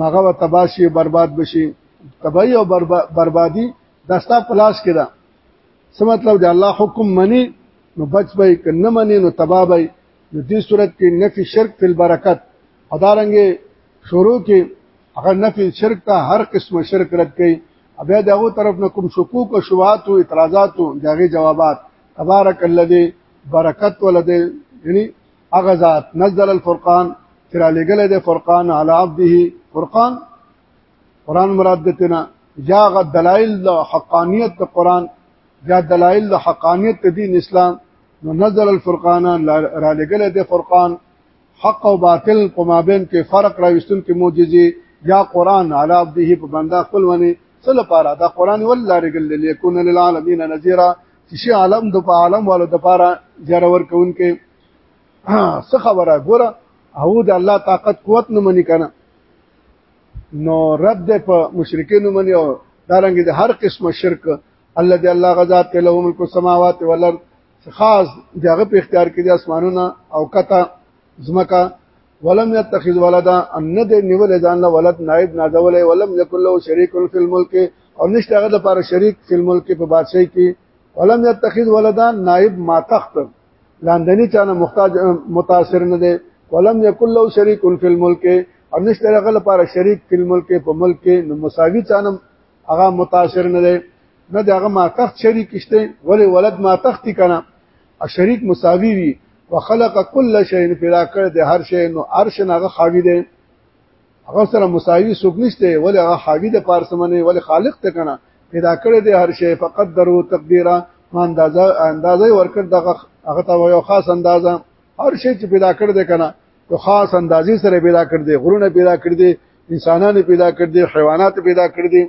ماغه و تباشي برباد بشي تباہي او بربادي دستا پلاس کې ده څه مطلب دی الله حکم منی نو بچ به کنه منی نو تباہ به نو دې صورت کې نفي شرک فی البرکت ادارنګ شروع کې هغه نفي شرک ته هر قسم شرک رد کړي بیا دغه طرف نه کوم شکوک او شبهات او اعتراضات او دغه جوابات تبارک الذی برکت ولده یعنی هغه ذات نزل الفرقان چې را لګل دی فرقان علی عبده فرقان قران مراد دتنه یا غ دلائل د حقانیت د قران یا دلائل د حقانیت د دین اسلام نو نزل الفرقان را لګل دی فرقان حق او باطل په مابین کې فرق راوستون کې معجزې یا قران علی عبده په بندا خپل ونی سل پاره دا قران ول لارګل لیکون للعالمین نذیرا شي عالم د په عالم والو د پاره زیاره ورکون کې څه خبره ګوره او د الله طاقت قوت نه منی کنه نو رد په مشرکین منی او دارنګ د هر قسمه شرک الله دی الله غزاد ته له ملک السماوات والارض خاص دغه په اختیار کې د اسمانونو او کته زمکا ولم يتخذ ولدا ان نه دی نیول ځان له ولد نائب نازولې ولم یکل له شریک فی الملک او نشته هغه د پر شریک فی الملک په بادشاہي کې ولم يتخذ ولدا نائب ما تخت لاندنی چانه محتاج متاثر نه دی ولم یکل له شریک فی الملک او نشته هغه له پر شریک فی الملک په ملک کې نو مساوی چانه هغه متاثر نه دی نه دغه ما تخت شریک شته ولی ولد ما تخت کنا او شریک مساوی وي وخلق کل شی پیدا کړ د هر شی نو عرش ناغه خاوی دی هغه سره مساوی څوک نشته ولې هغه خاوی د پارسمنه ولې خالق ته کنه پیدا کړ د هر شی فقط درو تقدیره ما اندازه اندازه ورکړ دغه هغه ته یو خاص اندازه هر شی چې پیدا کړ دی کنه یو خاص اندازې سره پیدا کړ دی غرونه پیدا کړ دی انسانان پیدا کړ دي حیوانات پیدا کړ دي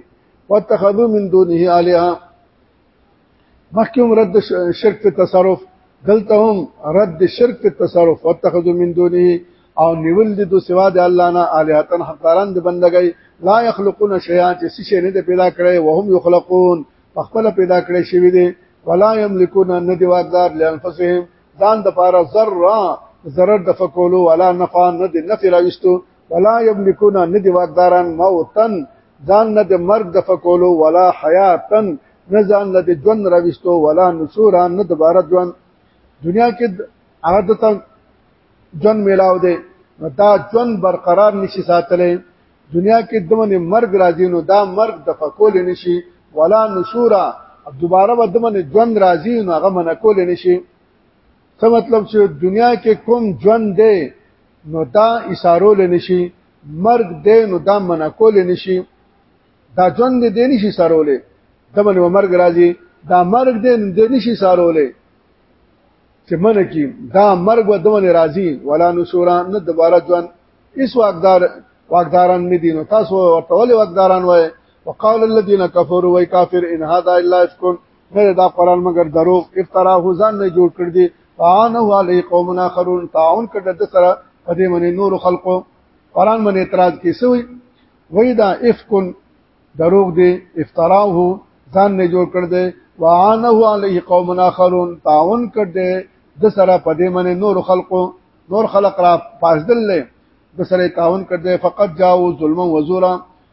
واتخذو من دونه الها مخکې هم رد شرک په تصرف دلته هم رد شرک په تصرف واتخذوا من دونه او نیول دي دو سوا د الله نه الہتن حقداران د بندګۍ لا يخلقون شيئا چې شي نه پیدا کړي وهم يخلقون خپل پیدا کړي شوی دي ولا يملكون ندي واقدار لانفسهم ځان د پاره ذره ضرر د فکولو ولا نفع نه د نفع راوستو ولا یملکون نه دی واقداران موتن ځان نه د مرګ د فکولو ولا حیاتن نه ځان نه د ژوند راوستو ولا نشورا نه دوباره ژوند دنیا کې هغه د ژوند میلاو دی نو دا ژوند برقرار نشي ساتلی دنیا کې دمن مرګ راځي نو دا مرګ د فکول نشي ولا نشورا دوباره به دمن ژوند راځي نو هغه من کول نشي څه مطلب چې دنیا کې کوم ژوند دی نو دا اشارو لنشي مرګ دی نو دا منکول نشي دا ژوند دی نشي سارولې دمن و مرګ راځي دا مرګ دی دی نشي سارولې چې من کې دا مرګ و دمن راځي ولا نشورا نه دوباره ژوند اس واقدار واقداران نه دي نو تاسو ورته ولې واقداران وای وقال الذين كفروا وای کافر ان هذا الا افكن نه دا قران مگر درو افترا حزن نه جوړ کړ دي فانه علی قوم اخرون تعاون کړ د سره په دې باندې نور خلقو قران باندې اعتراض کیسوي وای دا افکن دروغ دی افتراه ځان نه جوړ کړ دی وعانه علی قوم اخرون تعاون کړ دی د سره په دې باندې نور خلقو نور خلق را پاسدل له د سره تعاون کړ دی فقط جاءو ظلم و زورا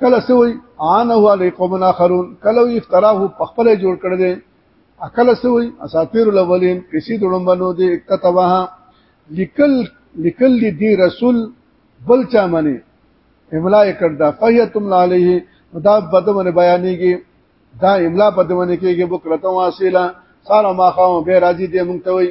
کله سوی عانه علی قوم اخرون کله افتراه په خپل جوړ کړ دې اکل سوی اساطیر الاولین کسی دړمبنو دې کتبه لیکل لیکل دی رسول بل چا منی املا کړدا فیتم علیه دا بدمن بیانېږي دا املا بدمن کېږي بکرته واسیلا سارا ما خاو به راځي دې مونږ ته وي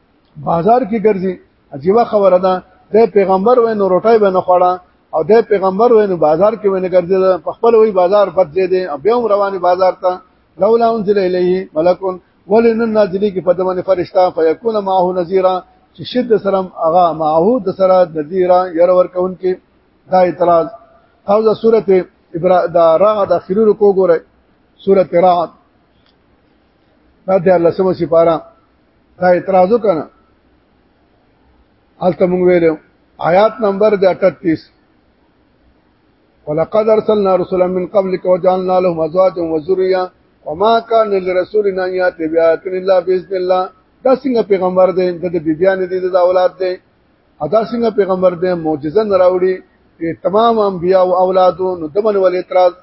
بازار کې ګرځي عجیب خبره ده د پیغمبر وای نو روټای به نه خوړه او د پیغمبر وای نو بازار کې ونه ګرځي په خپل وای بازار بد دی دی او بیا رواني بازار ته لولا انزل الیه ملکون ولن نازلی کې په دمن فرشتہ فیکون معه نذیرا چې شد سرم اغا معه د سره نذیرا ير ور کون کې دا اعتراض او دا سورته ابرا دا را د اخیرو رکو ګوره سورته رعد دا د الله سم سي پاره دا اعتراض وکنه الته موږ ویلو آیات نمبر د 38 ولقد ارسلنا رسلا من قبلك وجعلنا لهم ازواجا وذريا وما كان لرسول ان ياتي بآيات الا باذن الله دا څنګه پیغمبر دی د بیبيان دي د اولاد دی ادا څنګه پیغمبر دی معجزه نه راوړي تمام انبیا او اولادو نو دمن ول اعتراض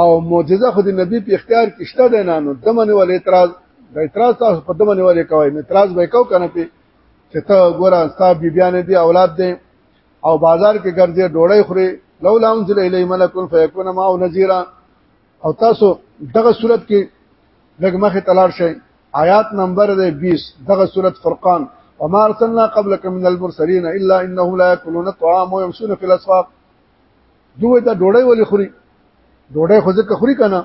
او معجزه خو د نبی په اختیار کې شته ده نه نو دمنه ول اعتراض د اعتراض تاسو په دمنه ول کوي نو اعتراض به کو کنه په چې ته ګوره ستا بی بیان دي اولاد دي او بازار کې ګرځي ډوړی خوري لولا انزل الی ملک فیکون ما نذیرا او تاسو دغه صورت کې لګ مخه تلار شئ آیات نمبر 20 دغه صورت فرقان وما ارسلنا قبلك من المرسلين الا انهم لا ياكلون الطعام ويمشون في الاسواق دوی ته ډوړې ولې خوري ډوړې خو ځکه خوري کنه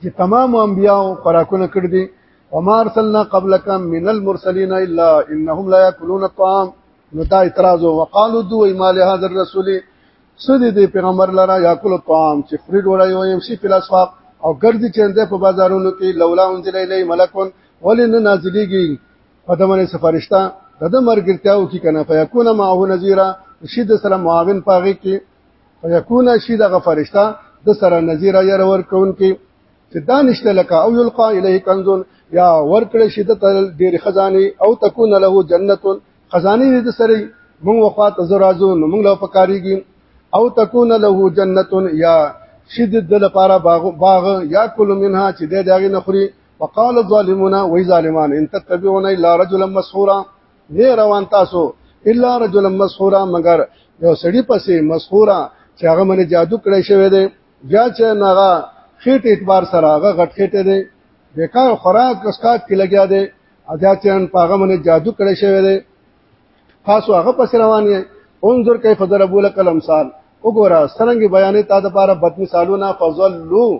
چې تمام انبیاو خوراکونه کړ دي وما ارسلنا قبلك من المرسلين الا انهم لا ياكلون الطعام نو دا اعتراض وقالو دوی ما له هذا الرسول سدي دي پیغمبر لرا یاکل الطعام چې خوري ډوړې او يمشي په لاسواق او ګرځي چې په بازارونو کې لولا انزل الی ملکون ولن نازلېږي پدمنه سفارشتا دغه مرګرتیاو کې کنه فیکون معه نذیرا شید سره معاون پاغي کې فیکون شید غ فرشتہ د سره نذیرا ير ور کون کې چې دانشته لکه او یلقا الیه کنزون یا ورکړه شید تل ډیر خزانه او تکون له جنت خزانه دې سره مونږ وفات زرازو نو مونږ له پکاريږي او تکون له جنت یا شید د لپاره باغ باغ یا کل منها چې دې داغه نخري وقال الظالمون وای ظالمان ان تتبعون الا رجلا مسحورا نه روان تاسو الا رجلا مسحورا مگر یو سړی پسې مسحورا چې هغه منه جادو کړی شوی دی بیا چې ناغه خېټ اعتبار سره هغه غټ خېټه دی بیکار خوراک اسکات کې لګیا دی ادا چې ان پاغه منه جادو کړی شوی دی تاسو هغه پسې روان یې انظر کیف ضربوا لك الامثال وګوره څنګه بیانې تا د پاره بد مثالونه فضلوا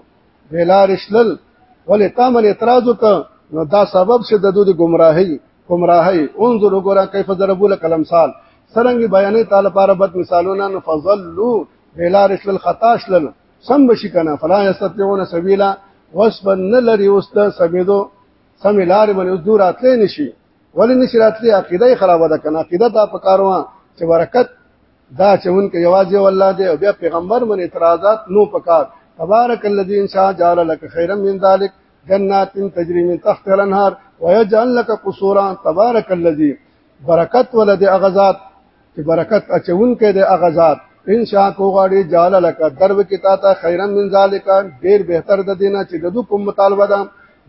بلار شلل ولې تامل اعتراض وک نو دا سبب چې د دوی گمراهي گمراهي انظر وګوره کیف ضربوا لك الامثال سرنګ بیانې تعالی لپاره بد مثالونه نو فضلوا بلار شلل خطا شلل سم بشي کنه فلا یستطيعون سبیلا وسبن لري اوس د سمیدو سم لار باندې اوس دور اتلې نشي ولې نشي راتلې عقیده خرابه ده کنه عقیده دا پکاروه چې برکت دا چې مونږ یوازې والله دی او بیا پیغمبر من اعتراضات نو پکار تبارک الذی ان شاء جعل لك خيرا من ذلك جنات تجري من تحت الانهار ويجعل لك قصورا تبارک الذی برکت ولدی اغزاد چې برکت اچون کې دی اغزاد ان شاء کو غاړي جعل لك درب کې تا ته خيرا من ذلك ډیر بهتر د دینه چې د کوم مطالبه ده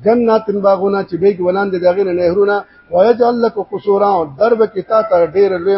جنات باغونه چې بیگ ولاندې دغه نهرونه ويجعل لك قصورا درب کې تا ته ډیر لوی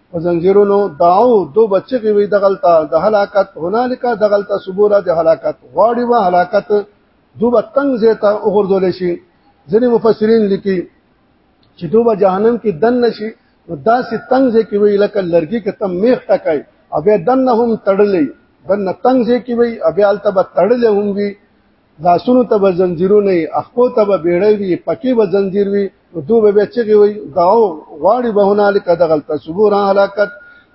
او زنجیرونو داو دو بچی کی وی دغلتا د هلاکت هنالک دغلتا صبوره د هلاکت غواړي و هلاکت دو بتنګ زیته وګرځول شي ځینې مفسرین لیکي چې دو به جهنم کې دن نشي نو داسې تنګ زی کی وی لکه لرګي کې تم میخ ټکای او بیا دنهم تړلې دن تنګ زی کی وی او بیا الته به تړلې هم وی لاسونو ته به زنجیرونه اخپو ته به بیړې وي پکې به زنجیر وي نو دوی به چغي وي دا غواړي به هنالک دغلتا صبور هلاکت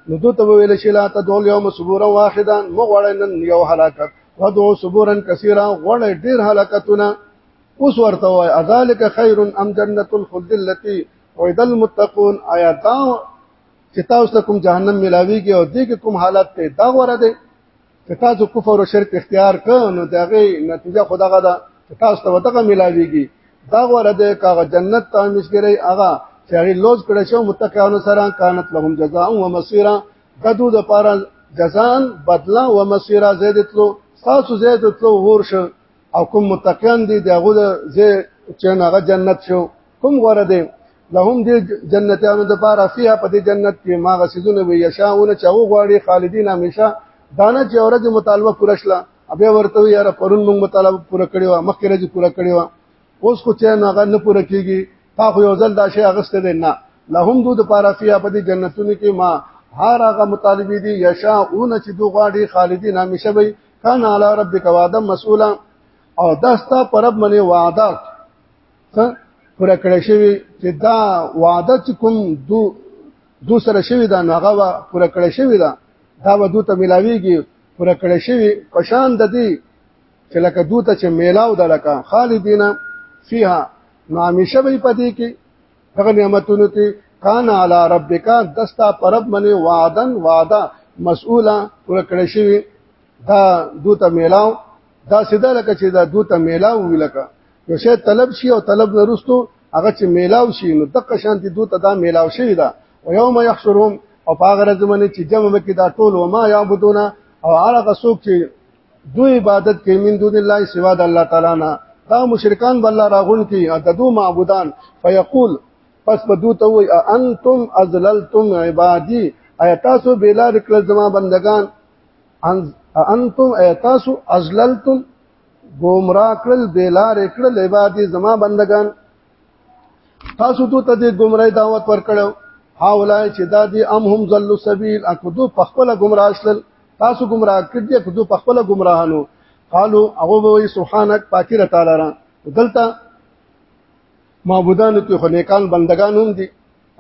نو دوی ته ویل شي لا ته دول یوم صبور واحدا مو غواړي نن یو هلاکت ودعو صبورا کثیرا غواړي ډیر هلاکتونه اوس ورته وای اذالک خیر ام جنت الخلد التي وعد المتقون آیا تا چې تاسو کوم جهنم ملاويږي او دې کوم حالت ته دا غوړه ده که تاسو کفر او شرک اختیار کړئ نو دغه نتیجه خدغه ده تاسو ته وتګه ملاويږي دا غوړه ده کاغه جنت ته مشګری هغه چې هغه لوز کړه شو متقینو سره کانت لهم جزاء و مصيرا ددو د پاره جزان بدلا و مصيرا زیدتلو تاسو زیدتلو ورشه او کوم متقین دي دغه د زه چې هغه جنت شو کوم غره دي لهم دې جنتانو د پاره فيها په دې جنت کې ما غسیدونه وي یشاونه چې هغه غواړي خالدین همیشه دانه چې اورځ مطالبه پوره شله ابه ورته یار پرون موږ مطالبه پوره کړی و مخکې راځي پوره کړی و اوس خو چې نه غن پوره کیږي تا خو یو ځل دا شی اغسته دی نه لهم دو د پاره فيها په دې جنتونو کې ما هر هغه مطالبه دي یشاونه چې دوه غواړي خالدین همیشه وي کان علی ربک وعده مسئولا او دا ستا پرب منی وعده پر کړی شوی چې دا وعده چې کوم دو دو سره شوی دا نغه وا پر کړی شوی دا دا و دو ته ملاویږي پر کړی شوی پشان د دې چې لکه دو ته چې میلاو د لکه خالدینا فیها نو همیشه به پدې کې هغه نعمتونو ته کان علی ربک دستا پرب منی وعدن وعده مسؤولا ورکړی شي دا دوت میلاو دا سیده لکه چې دا دوت میلاو وی لکه یو شی طلب شي او طلب نرستو هغه چې میلاو شي نو دغه شانتي دوت دا میلاو شي دا او یوم یحشرهم او هغه ورځ باندې چې جمع وکړي دا ټول و ما یعبدون او هغه څوک چې دوی عبادت کوي من دون الله سوا د الله تعالی نه دا مشرکان بل راغون کی ددو معبودان فیقول پس بدو ته وي انتم ازللتم عبادي ایتاسو بلا رکل زما بندگان انتم ایتاسو ازللتم گمراه کړل بلا رکل عبادي زما بندگان تاسو دوی ته د گمراهي دعوت ورکړو هاولای چې دا دي ام هم ذل سبیل اکو دو په خپل گمراه شل تاسو گمراه کړی دی خو په خپل گمراهانو قالو هغه وی سبحانك پاکی را تعالی را دلته معبودان ته خو نیکان بندگان هم دي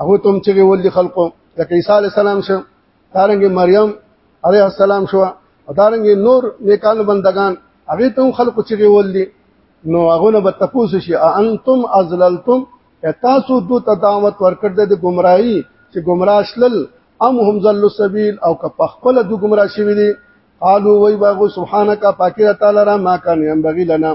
هغه تم چې ول دي خلقو لکه عیسی علی السلام شو دارنګ مریم علی السلام شو او دارنګ نور نیکان بندگان هغه تم خلقو چې ول دي نو هغه نه بتپوس شي انتم ازللتم تاسو دوی ته دعوت ورکړ د گمراهي چې گمراه شلل ام هم ذل السبيل او که په خپل د ګمرا شوی دي قالو وای باغو سبحانك پاکي تعالی را ما کان يم بغي لنا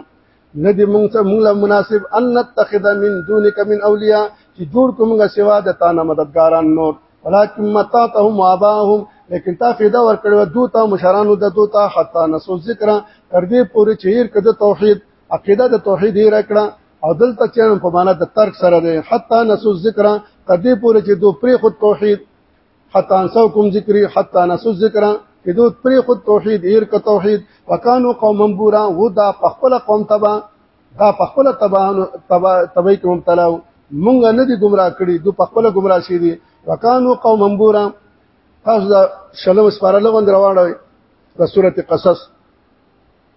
ندی مونږ ته مونږ مناسب ان نتخذ من دونك من اولياء چې جوړ کومه سوا د تانه مددګاران نور ولكن متاتهم واباهم لیکن تا فیدا ور کړو دوته مشرانو د دوته حتا نسو ذکر تر دې پورې چې هر کده توحید عقیده د توحید هر کړه او دلته چې په معنا د ترک سره ده حتا نسو ذکر قدې پورې چې دو پرې خود توحید حتا انسو کوم ذکر حتا نسو ذکر چې دو پرې خود توحید ایر ک توحید وکانو قوم بورا و دا په خپل قوم تبا دا په خپل تبا تبا تبې کوم تلاو مونږ نه دي گمراه کړي دو په خپل گمراه شي دي وکانو قوم بورا تاسو دا شلم سپارلغون دروانه د سورته قصص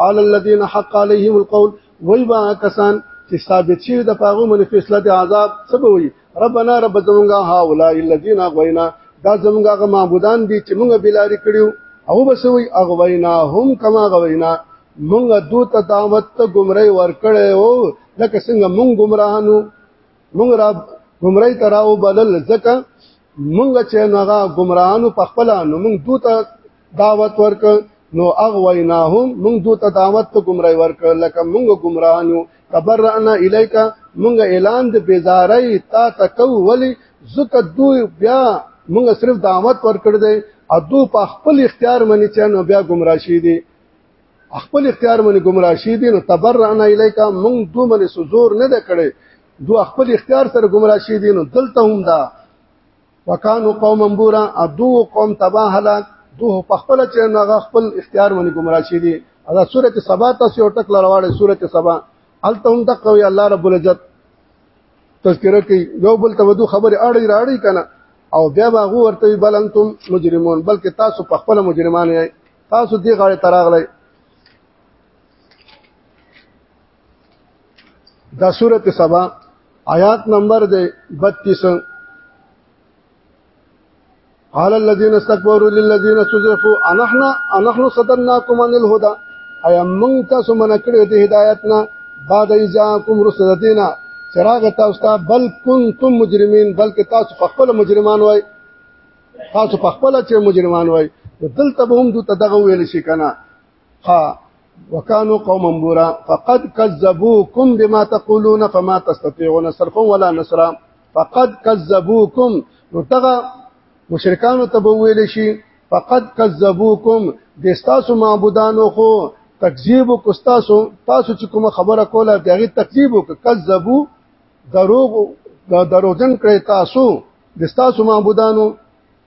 قال الذين حق عليهم القول وای با کسان چې ثابت شي د پاغو من فیصله د عذاب سبوي ربنا رب زمونږه هاولای الذين غوینا دا زمونږه معبودان دي چې مونږه بلاری کړیو او بسوي اغوینا هم کما غوینا مونږه دوت دعوت ته گمراهي ورکړې او لکه څنګه مونږ گمراهانو مونږ را گمراهي تراو بلل ځکه مونږ چې نغا گمراهانو په خپل نو مونږ دوت دعوت ورک نو اغویناهم موږ دوی ته دعوت ته گمراهي ورک لکه موږ گمراهانو تبرعنا الیک موږ اعلان د بیزاری تا تکو ولی زکه دوی بیا موږ صرف دعوت ورکړ دی او دو په خپل اختیار منی چې نو بیا گمراه شي دي خپل اختیار منی گمراه شي دي نو تبرعنا الیک موږ دوی منی سزور نه ده کړی دو خپل اختیار سره گمراه شي دي نو دلته هم دا وکانو قوم بورا ادو قوم تبا هلاک دوه په خپل چې هغه خپل اختیار باندې گمراه شي دي دا سوره سبا تاسو یو ټک لرواړې سوره سبا التم تقوی الله رب العزت تذکرہ کوي یو بل ته ودو خبره اړي راړي کنه او بیا باغ ورته بل انتم مجرمون بلکې تاسو په خپل مجرمان یې تاسو دی غاړه تراغلې دا سورته سبا آیات نمبر دی 32 قال الذين استكبروا للذين استضعفوا انحن انحن صدناكم عن الهدى اي من تاسو من کړه د هدايتنا بعد اجاكم رسلتنا چراغ تاسو ته بل کنتم مجرمين بلکې تاسو خپل مجرمان وای تاسو خپل چې مجرمان وای دلته به هم دوی ته دغه ویل شي کنه ها وکانو قوما بورا فقد كذبوكم بما تقولون فما تستطيعون صرفا ولا نصرا فقد كذبوكم نتغى مشرکان ته ویل شي فقد كذبوكم د تاسو معبودانو خو تکذیب کو تاسو تاسو چې کوم خبره کوله دغه تکذیب وک کذبو دروغ دروغجن کړی تاسو د تاسو معبودانو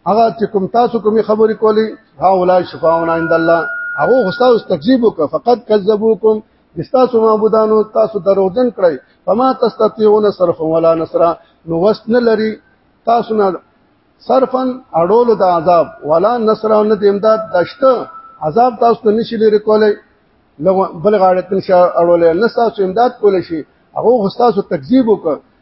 هغه چې کوم تاسو کومې خبرې کولې ها اولای شفاعون عند الله هغه غوستا او تکذیب وکړه فقط کذبوکم استاسو معبودانو تاسو دروغجن کړی فما تستطيعون صرف ولا نصر نو وسن لري تاسو نه صرفا اړول د عذاب ولا نصر او نه امداد دشته عذاب تاسو ته نشي لري کولای بل غاړه تنشه اړول نه تاسو امداد کولای شي هغه غوستا او تکذیب وکړه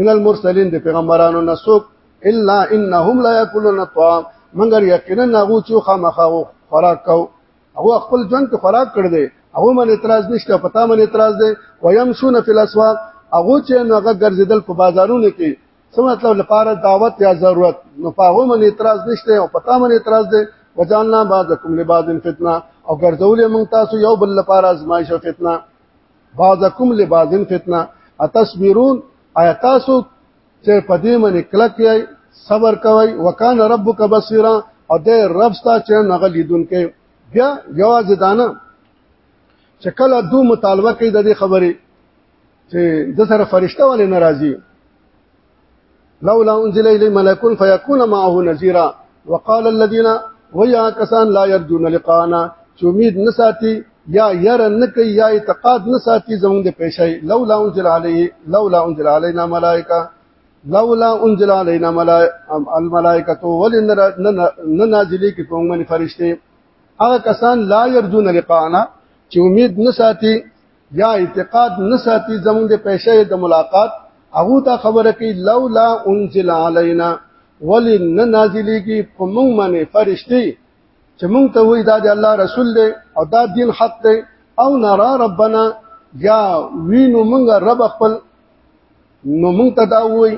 من المرسلین د پیغمبرانو نسوک الا انهم لا یاکلون الطعام مگر یقینا نغو چې خامخا خوراک کو هغه خپل ژوند کې خوراک کړ دې هغه من اعتراض نشته پتا من اعتراض دې ويمشون فی الاسواق هغه چې هغه ګرځیدل په بازارونو کې څه مطلب لپاره دعوت یا ضرورت نو هغه من اعتراض نشته او پتا من اعتراض دې وجعلنا بعضکم لبعض فتنه او ګرځولې مونږ تاسو یو بل لپاره ازمایش او فتنه بعضکم لبعضن فتنه اتصبرون آیا تاسو چې په دې باندې کلک یې صبر کوي وکانه ربک بصیرا او دې رب ستا چې نغه لیدونکې بیا یواز دانه چې کله دو مطالبه کوي د دې خبرې چې د سره فرشته ولې ناراضي لولا انزل الي ملك فيكون معه نذيرا وقال الذين ويا كسان لا يرجون لقانا چې امید نه ساتي یا ير نه کوي یا اعتقاد نه ساتي زموږ د پېښې لولا انزل عليه لولا انزل علينا ملائکه لولا انزل علينا الملائکه ولن نازلې کې کوم من فرشته هغه کسان لا يرجون لقانا چې امید نه ساتي یا اعتقاد نه ساتي زموږ د پیسې د ملاقات هغه دا خبره کوي لولا انزل علينا ولی نه نازلېږي په موږ باندې فرشتي چې موږ ته وایي دا د الله رسول دی او دا دین حق دی او نرا ربنا یا وینو موږ رب خپل نو موږ ته دا وایي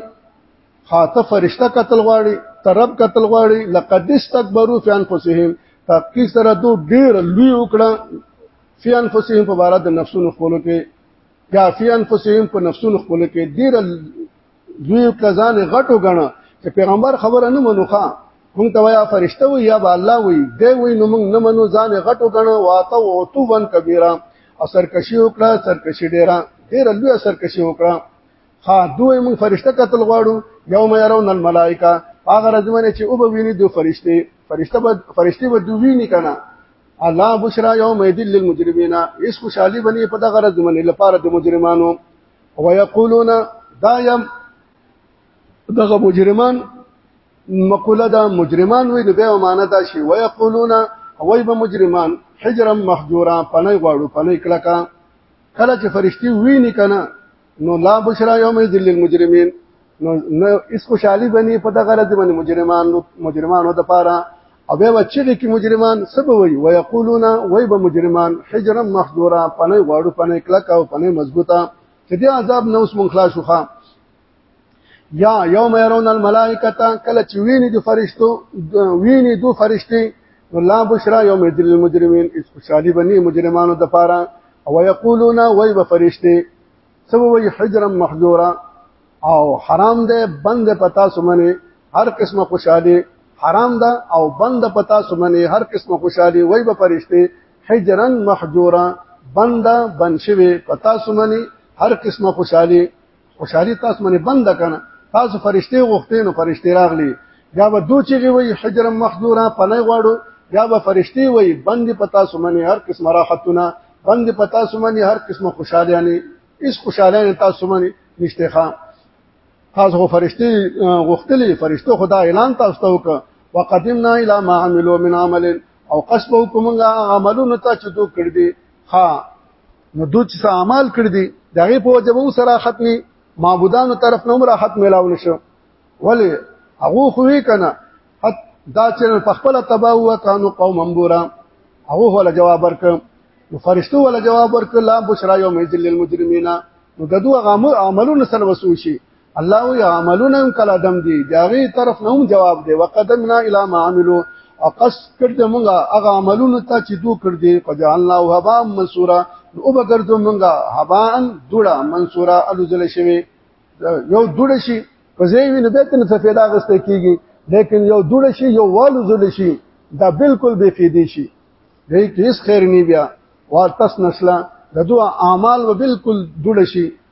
خاطه فرشتہ قتل غواړي ترب قتل غواړي لقد استكبروا في انفسهم تحقیق سره دو ډیر لوی وکړه فی انفسهم په بار د نفسونو خپل کې یا فی انفسهم په نفسونو خپل کې ډیر دوی کزان غټو غنه چې پیغمبر خبره نه منوخه مونږ ته ویا فرشته وی یا با الله وی دی وی نو مونږ نه منو ځان غټو غنه واته او تو ون کبیره او سرکشي وکړه سرکشي ډیره ډیر لوی سرکشي وکړه ها دوی مونږ فرشته قتل غواړو یوم يرون الملائکه هغه رځمنه چې او به ویني دو فرشته فرشته به فرشته به دوی نه کنه الله بشرا یوم یدل للمجرمین اس خوشحالی بنی په دغه ورځ باندې لپاره د مجرمانو ويقولون دایم دغه مجرمان مقوله دا مجرمان وي نو به معنا دا شي ويقولون وای به مجرمان حجرا محجورا پنه غواړو پنه کلکا کله چې فرشتي ویني کنه نو لا بشرا یوم ذل المجرمین نو نو اس خوشحالي بني په دغه ورځ باندې مجرمان مجرمانو د پاره او به وچغه کې مجرمان سبب وي ويقولون وای به مجرمان حجرا محذورا پنه غړو پنه کلک او پنه مضبوطه چې دې عذاب نو اوس مونږ خلاص شوخه یا یوم يرون الملائکه کله چې ویني د فرشتو ویني دو فرشتي ولا بشرا یوم یذل المجرمین اس خوشالي بني مجرمانو د پاره او یقولون وای به فرشتي سبب وی حجرا محجورا او حرام ده بند پتا سمنه هر قسمه خوشالي حرام ده او بند پتا سمنه هر قسمه خوشالي وای به فرشتي حجرا محجورا بند بنشوي پتا سمنه هر قسمه خوشالي خوشالي تاسو باندې بند کنه تاسو فرشته غوښتې نو فرشته راغلي یا به دوه چیږي وي حجر مخدوره پنه غواړو یا به فرشته وي بند پتا سمنه هر قسم راحتونه بند پتا سمنه هر قسم خوشاليانه اس خوشاليانه تاسو سمنه نشته خان تاسو فرشته غوښتلې فرشته خدا اعلان تاسو ته وکړه وقدمنا الى ما عملوا من عمل او قصبو کومه عملونه ته چې دوی کړ دي ها نو دوی چې اعمال کړی دي دغه په وجه وو سره ختمي معبودانو طرف نوم را ختم ملاو نشو ولی هغه خو وی کنه دا چې په خپل تبا هو کانو قوم امبورا هغه ولا جواب ورک نو فرشتو ولا جواب ورک لا بشرا یوم ذل للمجرمین نو دغه عملونه سره وسو شي الله وی عملونه هم کله دم دي داغي طرف نه هم جواب دی وقدمنا الى ما عملوا او قص کړ د مونږه هغه عملونه ته چې دوی کړ دي فجعلنا هبا منصورا او بغردو مونږه هبا دوړه منصورا الوزل شوی یو دوړه شي په ځای وینې به تن څه پیدا غسته کیږي لیکن یو دوړه شي یو والو زل شي دا بالکل بے فیدی شي دې کې هیڅ خیر نه بیا وارتس نسلا د دوه اعمال و بالکل دوړه شي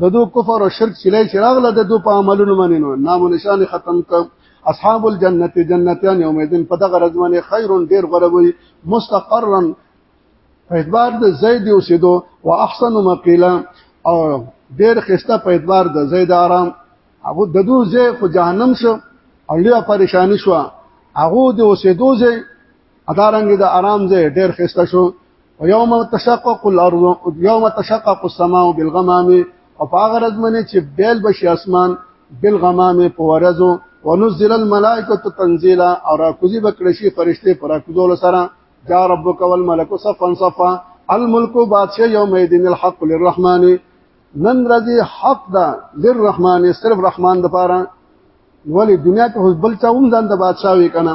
د دو کفر او شرک سلی چې راغله د دو په عملونو باندې نو نام نشان ختم ک اصحاب الجنه جنتیان یومئذین په دغه ورځ باندې خیرون ډیر غره وي مستقرا په اعتبار د زید اوسېدو او احسن مقیلا او ډېر خسته په اعتبار د زید آرام هغه د دوه زې په جهنم شو او لیا پریشانی شو هغه د اوسېدو زې ادارنګ د آرام ځای ډېر خسته شو او یوم تشقق الارض یوم تشقق السماء بالغمام او په هغه ورځ باندې چې بیل بشي اسمان بالغمام په ورځو ونزل الملائکه تنزیلا او راکوزي بکړي شي فرشته پر راکوزول سره جا ربک والملک صفا صفا الملک بادشاہ یوم الدین الحق للرحمن نن رضی حق دا للرحمن صرف رحمان د پاره ولی دنیا ته بل چا هم ځان د بادشاہ وی کنه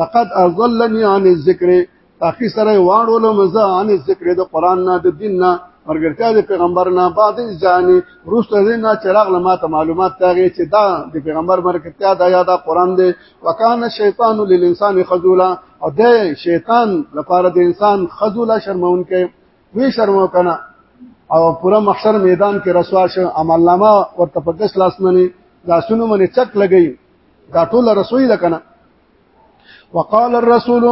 لقد اضلني عن الذکر تاخي سره واړو له مزه عن الذکر د قران نه د دین نه مرګرتیا د پیغمبر نه بعد ځاني روسته نه چراغ لما ته معلومات تاغي چې دا د پیغمبر مرګرتیا دا یا دا قران دی وکانه شیطان للانسان خذولا او د شیطان لپاره د انسان خذولا شرمون کې وی شرمو کنه او پوره محشر میدان کې رسوا شو عمل نامه ورته په کس لاس منی لاسونو منی چک لګی دا ټول رسوي ده کنه وقال الرسول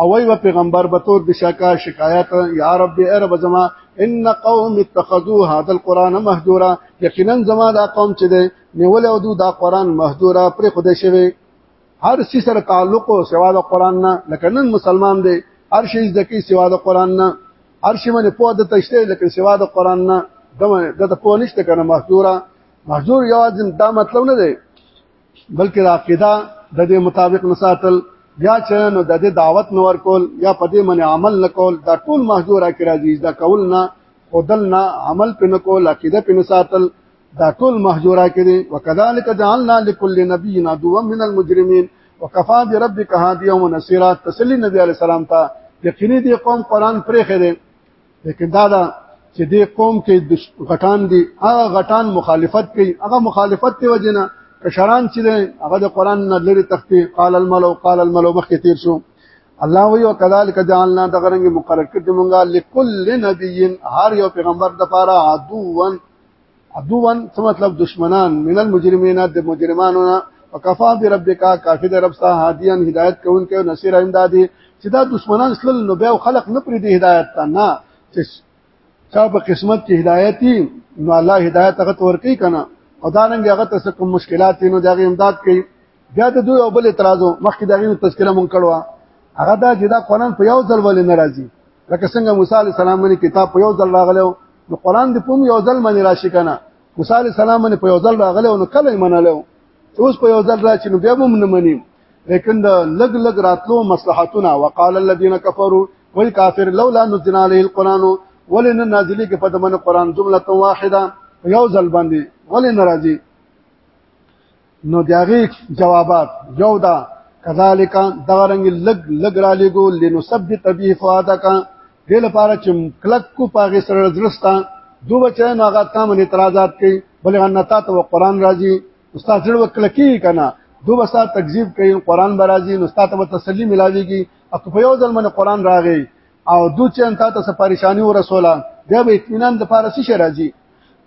او وی پیغمبر به تور بشکا شکایت یا رب ای رب زما ان قوم اتخذوا هذا القران مهجورا یقینا زما دا قوم چې دی نیول او دا قران مهجورا پر خدای شوی هر څه سره تعلق او سوا د قران نه لکه نن مسلمان دی هر شي ځکه سوا د قران نه هر شي باندې په د تشته لکه سوا د قران نه دمه د په نشته کنه مهجورا محجور یواز دا مطلب نه دی بلکې د عقیده د دې مطابق نساتل یا چې نو د دې دعوت نور کول یا په دې باندې عمل نکول دا ټول محجور کې راځي دا کول نه خودل نه عمل په نکول عقیده په نساتل دا ټول محجورا کړي وکذالک جعلنا لكل نبي عدوا من المجرمين وكفى بربك هاديا ونصيرا تسلی نبی عليه السلام ته یقیني دی قوم قران پرې خره لیکن دا دا چې دې قوم کې غټان دي هغه غټان مخالفت کوي هغه مخالفت ته وجنه کشران چې هغه د قران نه لري تختی قال الملو قال الملو مخکې تیر شو الله وی وکذالک جعلنا دغرنګ مقرر کړی مونږه لكل نبي هر یو پیغمبر د پاره عدوون عدوان څه مطلب دشمنان من المجرمین د مجرمانو نه وکفا بربک کافی د رب ستا هادیان هدایت کون کې نصير امدادي چې دا دشمنان سل نو بیا خلق نه پرې دی هدایت ته نه چې چا په قسمت کې هدایتي نو الله هدایت هغه تور کوي کنه او دا رنګ هغه ته کوم مشکلات نو دغه امداد کوي بیا د دوی او بل اعتراض مخکې د غینو تذکره مونږ کړو هغه دا چې دا قران په یو ځل ولې ناراضي لکه څنګه موسی عليه السلام باندې کتاب په یو ځل راغلو نو قران دې په یو ځل باندې راشي کنه موسی عليه السلام باندې په یو ځل راغلو نو کله یې منلو اوس په یو ځل راشي نو بیا هم نه مني لیکن د لګ لګ راتلو مصلحتونه وقال الذين كفروا وای کافر لولا نزل عليه القران ولن نازلی کې په دمن قران جمله واحده یو ځل باندې ولې ناراضي نو داغي جوابات یو دا کذالک دغرنګ لګ لګ را لګو لنثبت به فؤادک دې لپاره چې کلک کو پاغه سره درستا دو بچا نو هغه تام اعتراضات کوي بلې غنتا ته قرآن راځي استاد زړه وکلکی کنا دو بسا تکذیب کوي قرآن برازي نو استاد ته تسلی ملاويږي او په یو ځل باندې قرآن راغی او دو چې انت ته پریشانی ورسوله بیا به اطمینان د فارسی شي راځي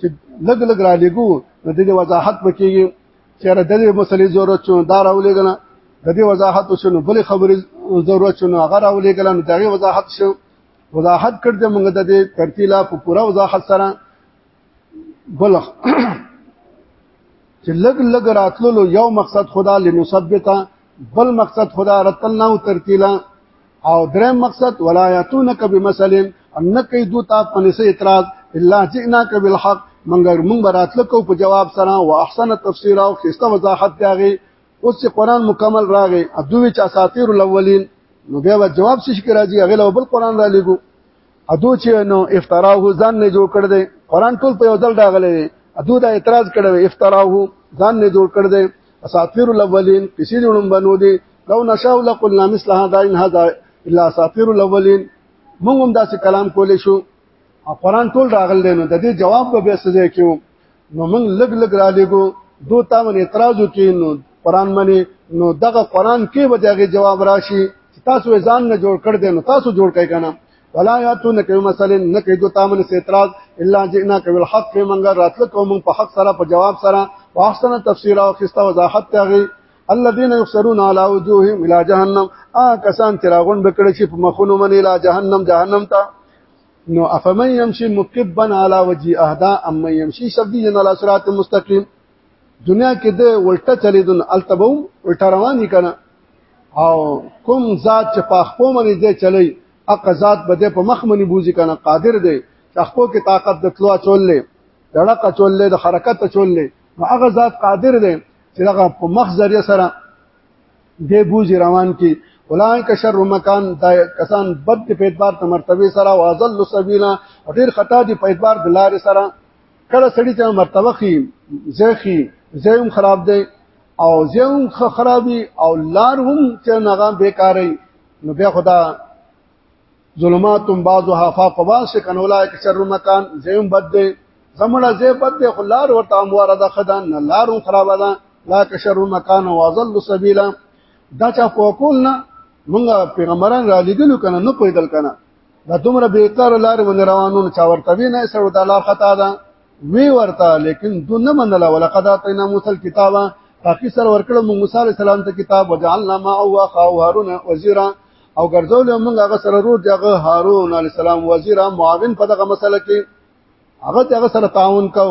چې لګ لګ را لګو د دې وضاحت وکړي چې را د دې مسلې ضرورت شو دا راولې کنه د دې وضاحت شنو بل خبرې ضرورت شنو هغه راولې کنه دا غي وضاحت شو وضاحت کړ دې موږ د دې ترتیلا په پورا وضاحت سره بل چې لګ لګ راتلو یو مقصد خدا لنثبتا بل مقصد خدا رتلنا او ترتیلا او دریم مقصد ولایاتونک بمثل ان کوي دوی ته په نسې اعتراض الا جئناک بالحق منګر مونږ براتل کو په جواب سره او احسن تفسیر او خسته وضاحت دیږي اوس چې قران مکمل راغی ادوی چې اساطیر الاولین نو بیا جواب څه شي راځي هغه له بل قران را لګو ادو چې نو افتراه ځان نه جوړ کړ دې قران ټول په یو ځل راغلی دی ادو دا اعتراض کړو افتراه ځان نه جوړ کړ دې اساطیر الاولین کسی جوړم بنو دي لو نشاء لقلنا مثل هذا ان هذا الا اساطیر الاولین موږ هم داسې کلام کولې شو قران ټول راغلی نو د دې جواب به به سزا کیو نو موږ لګ لګ را لګو دو تا من اعتراض وکي نو قران منی نو دغه قران کې به دغه جواب راشي تاسو ځان نه جوړ کړ دې نو تاسو جوړ کړئ کنه ولا یاتون کوي مثلا نه کوي دو تا من اعتراض الا جئنا کوي الحق منګ راتل کوم په حق سره په جواب سره واحسن تفسیر او خسته وضاحت تاغي الذين يخسرون على وجوههم الى جهنم آ کسان چې راغون بکړي شي په مخونو من الى جهنم جهنم ته نو افمن يمشي مكبا على وجه اهدا اما يمشي سبيا على صراط مستقيم دنیا کې د ولټه چلیدون التبوم ولټه روان دي کنه او کوم ذات چې په خپل منی دی چلی اق ذات به د په مخ منی بوزي کنه قادر دی چې خپل کې طاقت د تلوا چولې دړه چولې د حرکت چولې هغه ذات قادر دی چې هغه په مخ ذریعہ سره دی بوزي روان کی اولائک شر مکان دا کسان بد په اعتبار د مرتبه سره او ازل سبیلا او ډیر خطا دي په اعتبار د لار سره کله سړی چې مرتبه خي زخي زیم خراب دی او زیم خرابي او لار هم چې نغه بیکاری نو بیا خدا ظلمات بعضها فوق بعض شکن اولئک شر مکان زیم بد دی زمړه زی بد دی خلار ورته اموار د خدان نه لار خراب ده لا کشر مکان واظل سبیلا دا چا فوقول نه مونږ پیغمبران را لګلو کنه نو پیدل کنه دا دومره بیکار لار ون روانو چا ورته وینه سره د لار خطا ده وی ورته لیکن دو نه منله ولقد اتینا موسی الكتاب پاکی سر ورکړه موسی علیہ السلام ته کتاب وجعلنا ما او خاو هارون وزیرا او ګرځول موږ هغه سره روټ دغه هارون علی السلام وزیر معاون په دغه مسله کې هغه دغه سره تعاون کو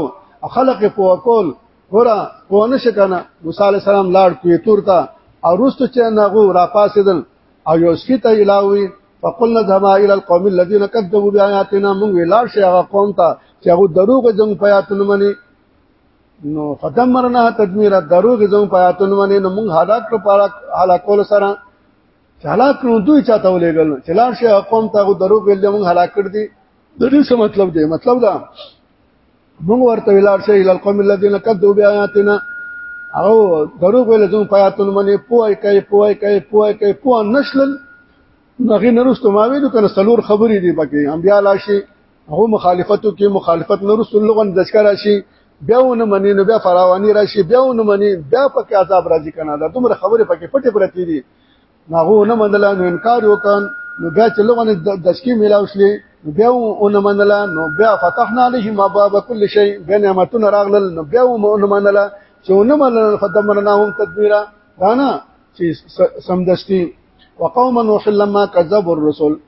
خلق په کول ورا پونه شکنه موسی علی السلام لاړ کوي تور ته او رستو چې نغو را پاسیدل او یو سکیته علاوه فقلنا ذهبا الى القوم الذين كذبوا بآياتنا من ولار شي هغه قوم ته چې هغه دروغ جن پیاتونه مني نو فدمرنا تدمیر دروغ جن پیاتونه مني نو موږ هلاک پر هلاکول سره چې هلاک کړو دوی چاته ولېګل چې لاړ شي قوم ته غو درو ویل موږ هلاک کړ دي د دې څه مطلب دی مطلب دا موږ ورته ویلار شي ال قوم الذين كذبوا بآياتنا او درو ویل زموږ پیاتون باندې پوي کوي پوي کوي پوي کوي پوه نشل نغې نرستو ما ویلو کنه سلور خبرې دي پکې انبیا لاشي هغه مخالفتو کې مخالفت نه رسول لغون دشکر شي بیا ونه منی نو بیا فراوانی راشي بیا ونه منی بیا پکې عذاب راځي کنه دا دومره خبره پکې پټې پرتی دي ناغو نه منله نو انکار وکړ نو بیا چې لغون دشکی ملاو شلې بیا ونه منله نو بیا فتحنا عليهم ابواب كل شيء بیا نعمتونه راغلل نو بیا ونه منله چې ونه منله فدمرناهم تدمیرا دا نه چې سمدستي وقوم نوح لما كذبوا الرسل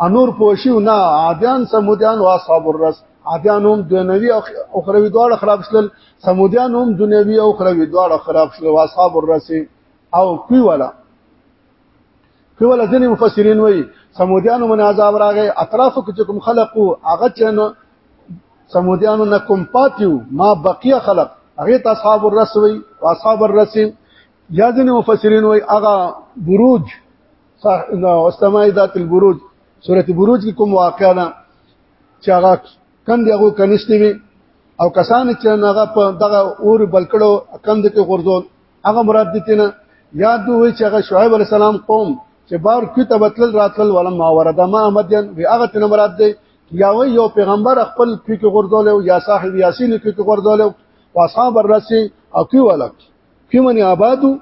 انور پوشیو نه عادیان سمودیان او اصحاب الرس عادیان هم دنیوي او اخروی دواړه خراب شول سمودیان هم دنیوي او اخروی دواړه خراب شول او اصحاب الرس او کوي ولا کوي ولا ځینې مفسرین وایي سمودیانو من عذاب راغی اطرافو کې کوم خلقو هغه چنه سمودیانو نه کوم پاتیو ما بقیه خلق هغه ته اصحاب الرس وایي اصحاب الرس یا ځینې مفسرین وایي هغه بروج واستماء ذات البروج سوره بروج کې کوم واقعا ده چې هغه کند یو کنيشتي وي او کسان چې هغه په دغه اور بلکړو کند کې غرزون هغه مراد دي تنه یاد دوی چې هغه شعیب علی السلام قوم چې بار کتاب تل راتل ولم ما وردا ما مدین وی هغه تنه مراد دی یا وی یو پیغمبر خپل کې غرزول او یا صاحب یاسین کې غرزول او اصحاب الرسی او کې ولک کې منی آبادو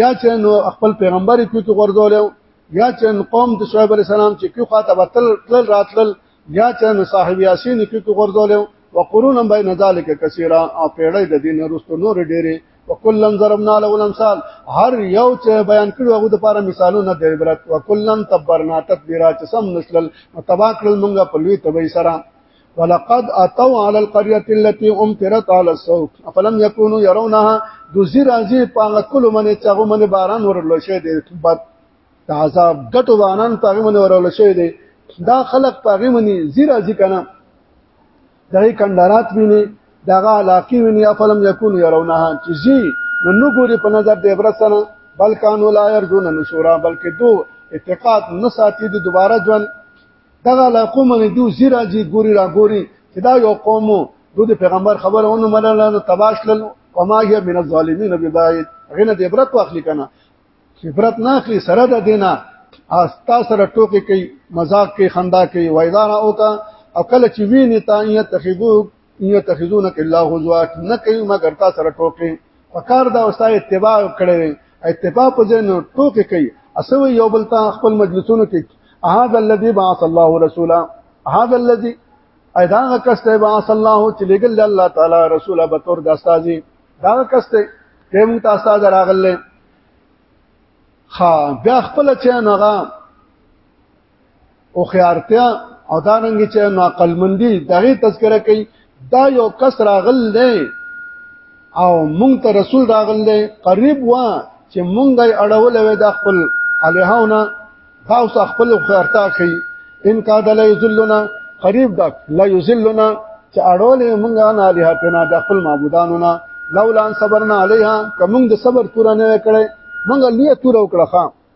یا چې نو خپل پیغمبر کوي ته ورزول یا چې قوم د شعیب علی السلام چې کوي خاطه بتل تل راتل یا چې نو صاحب یاسین کوي ته ورزول وقرون بین ذلک کثیرا او پیړې د دین وروسته نور ډېری وکلن ضربنا له الامثال هر یو چې بیان کړو هغه د لپاره مثالونه د عبرت وکلن تبرنا تدبیرا چې سم نسل متباکل مونږه په لوی تبي سره ولقد اتوا على القريه التي امطرت على السوق افلم يكونوا يرونها دوزی راځي په کلو باندې چې هغه باندې باران ورل شي د بد عذاب ګټو باران په هغه باندې ورل شي دي دا خلق په هغه باندې زی راځي کنه دغه کندرات ویني دغه علاقه ویني افلم يكون يرونها چې زی نو ګوري په نظر د عبرت سره بلکانو لا يرجون نشورا بلکې دو اعتقاد نه ساتي د دوباره ژوند دغه لا قوم نه دو زیرا جی ګوري را ګوري چې دا یو قوم دو د پیغمبر خبره ونه منله نو تباشل وما هي من الظالمین ببعید غنه د عبرت واخلي کنه عبرت نه اخلي سره د دینه استا سره ټوکی کوي مزاق کوي خندا کوي وایدار او کا او کله چې ویني تا یې تخیبو یتخذونک الا هزوا نه کوي مګر تا سره ټوکې فکر دا اوسه اتباع کړي اتباع په ځین ټوکې کوي اسو یو بل ته خپل مجلسونو کې هذا الذي بعث الله رسولا هذا الذي ادا کسته بعث الله چې لګل الله تعالی رسوله به تور د استاذي دا کسته کوم ته استاد راغله خا بیا خپل چې نغه او خيارتیا او دا رنګ چې نو عقل مندي دغه تذکرہ کوي دا یو کس راغل دی او مونږ ته رسول راغل دی قریب وا چې مونږ یې اړول وې د خپل الهونه دا اوس خپل خیرتا کوي ان کا د لا یذلنا قریب دا لا یذلنا چې اړول مونږ نه الهتنا د خپل معبودانو نه لولا ان صبرنا علیها کوم د صبر پورا نه کړي مونږ لوی تور وکړه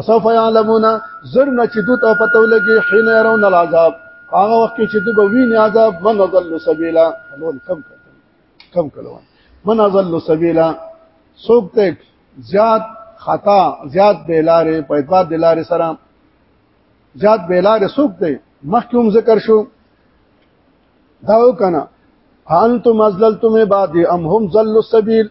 اسوف يعلمون زرنا چې دوی ته پته ولګي حين يرون العذاب هغه وخت چې دوی به ویني عذاب من ضل سبيلا نو کم کم کلو من ضل سبيلا سوق تک زیات خطا زیات بیلارې په اعتبار د لارې سره زیات بیلارې سوق دی مخکې هم ذکر شو دا وکنه انتم ازللتم بعد ام هم ضل السبيل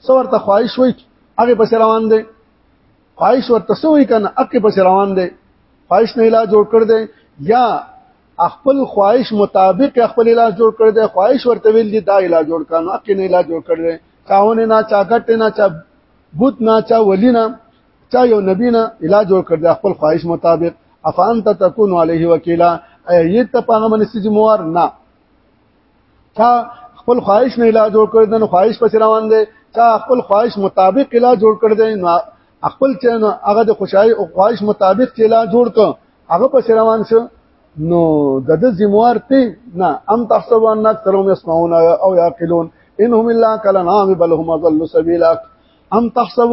سو ورته خواهش وای هغه پس روان دی خواهش ورته سوې کنه هغه پس روان دی خواهش نه علاج جوړ کړ دی یا خپل خواهش مطابق خپل علاج جوړ کړ دی خواهش ورته ویل دی دا علاج جوړ کانو هغه نه علاج جوړ کړ دی کاونه نه چاګټ نه چا بوت نه چا ولینا چا یو نبی نه علاج جوړ کړ دی خپل خواهش مطابق افانت تكون عليه وکیلا ایت په هغه باندې سجموار نه تا خپل خواهش نه علاج جوړ کړی دی نو خواهش پس روان دی تا خپل خواهش مطابق علاج جوړ کړی دی نو خپل چې هغه د خوشحالي او خواهش مطابق چې علاج جوړ کړ هغه پس روان شو نو د د زموار ته نه ام تحسب ان اکثرهم يسمعون او يعقلون انهم الا كالانعام بل هم اضل سبيلا ام تحسب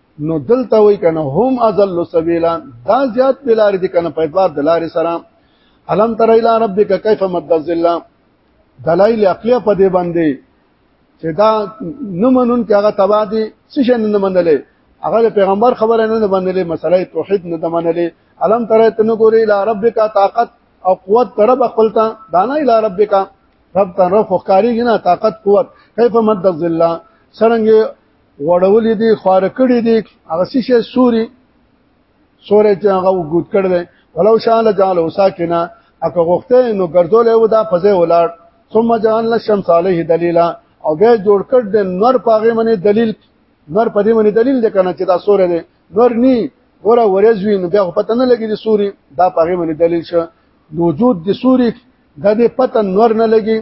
نو دلته وای کنه هم ازل سبیلا دا زیات بلار دي کنه په اعتبار دلار سره علم تر اله ربک کیف مد الظل دلایل عقلیه په دې باندې چې دا نه منون کې هغه تبا دي څه شن نه منلې هغه پیغمبر خبره نه منلې مسله توحید نه منلې علم تر ته نه ګوري اله ربک طاقت او قوت تر خپل ته دانا اله ربک رب تر فخاری نه طاقت قوت کیف مد الظل سرنګ وړولې دي خوار کړې دي هغه شیشه سوري سورې چې هغه وګد کړل ولو شان لجال وساکنا اګه غوخته نو ګرځولې و دا فزه ولاړ ثم جعل الشمس عليه دليلا او به جوړ کړ د نور پاغه منی دلیل نور پدې منی دلیل د کنه چې دا سورې ده نور ني ګوره ورځ وی نو بیا پته نه لګی د سوري دا پاغه منی دلیل شه وجود د سوري دا دې پته نور نه لګي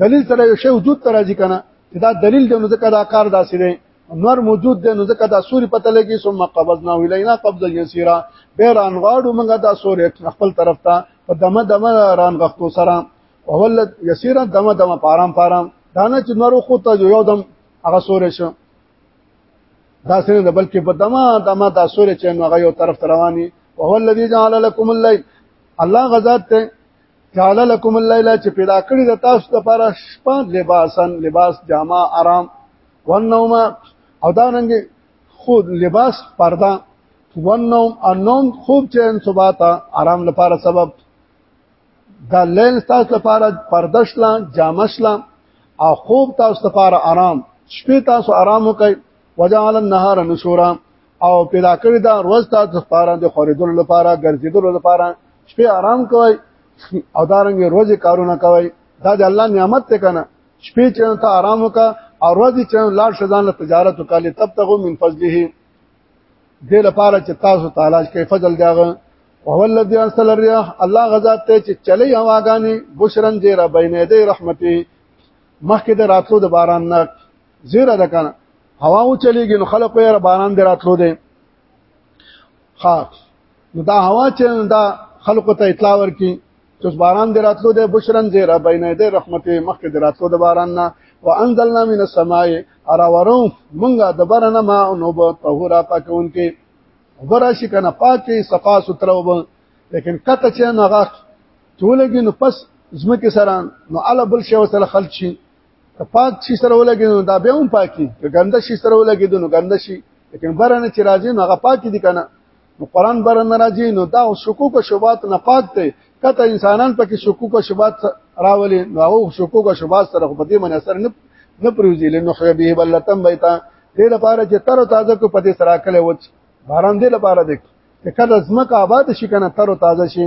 دلیل سره یو شی وجود ته راځي کنه دا دلیل د نو ځکه دا کار داسې دی نور موجود دی نو ځکه دا سوري پته لګي ثم قبضنا الینا قبضا یسیرا به رانغاړو موږ دا سوري خپل طرف ته په دمه دمه رانغختو سره وولد یسیرا دمه دمه پارام پارام دانه چې نور خو ته یو دم هغه سوري شو دا سره د بلکې په دمه دمه دا سوري چې نو هغه یو طرف رواني وهو الذي جعل لكم الليل الله غزاد ته جعل لكم الليل چې پیدا کړی د تاسو لپاره شپه لباسن لباس جامه آرام والنوم او دا رنګ خود لباس پردا والنوم النوم خوب چین صباتا آرام لپاره سبب دا لیل تاسو لپاره پردشلا جامشلا او خوب تاسو لپاره آرام شپې تاسو آرام وکړئ وجعل النهار نشورا او پیدا کړی دا روز ته د پاره د خوریدلو لپاره ګرځیدلو لپاره شپه آرام کوي او دارنګ روز کارونه کوي دا د الله نعمت ته کنه شپې چې ته آرام وکا او روز چې لاړ شزان له تجارت وکاله تب تغو من فضله دې لپاره چې تاسو تعالی کې فضل دیغه وهو الذي ارسل الرياح الله غزا ته چې چلی هواګانی بشرن دې را بینې دې رحمتي مخکې د راتلو د باران نه زیره ده کنه هوا او چلیږي نو خلک یې باران دراتلو دي ها نو دا هوا چې دا خلکو ته اطلاع ورکي چې باران دراتلو دي بشرن زیره بینه دې رحمت مخکې دراتلو د باران نه وانزلنا من السماء ارا ورو مونږه د برنه ما نو به طهورا پکون کې وبرا شي کنه پاکي صفا ستره وب لیکن کته چې نغاخ چولګي نو پس زمکه سره نو ال بل شی وسره خلچی ته پاک شي سره ولګي نو دا به هم پاکي که ګنده شي سره ولګي نو ګنده شي لیکن برنه چې راځي نو هغه پاکي دي کنه نو قران برنه راځي نو دا شکوک او شوبات نه پاک دی کته انسانان پکې شکوک او شوبات راولي نو هغه شکوک او شوبات سره په دې منې اثر نه نه پروزي لنو خبيه بلتم بیتا دې لپاره چې تر تازه کو پدې سره کله وچ باران دې لپاره دې کله زمکه آباد شي کنه تر تازه شي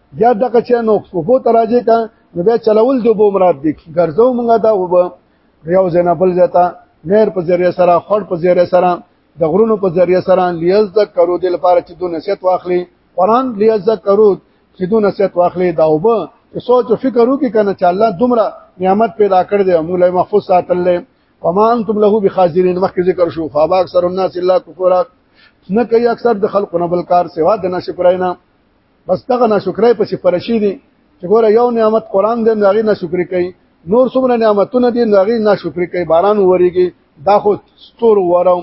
یا دغه چې نو وبو تراجه کا نو بیا چلول د وبو مراد دي ګرځو مونږه دا وب یو جنا بل ځتا نهر په ذریعہ سره خړ په ذریعہ سره د غرونو په ذریعہ سره لیذکرو د لپاره چې دو نصیحت واخلي قران لیذکرو چې دو نصیحت واخلي دا وب چې سوچ او فکر وکړي کنه چې الله دومره نعمت پیدا کړ دی موږ له محفوظ ساتل وما انتم له بخازرین مخکې ذکر شو فابا اکثر الناس الا کفرات نه کوي اکثر د خلقونه بل کار سوا د نشه پراینا بس دغه ناشکرۍ پسې پرشي دي چې ګوره یو نعمت قران دې نه غي ناشکری کوي نور څومره نعمتونه دې نه غي ناشکری کوي باران وریږي دا خو ستور ورو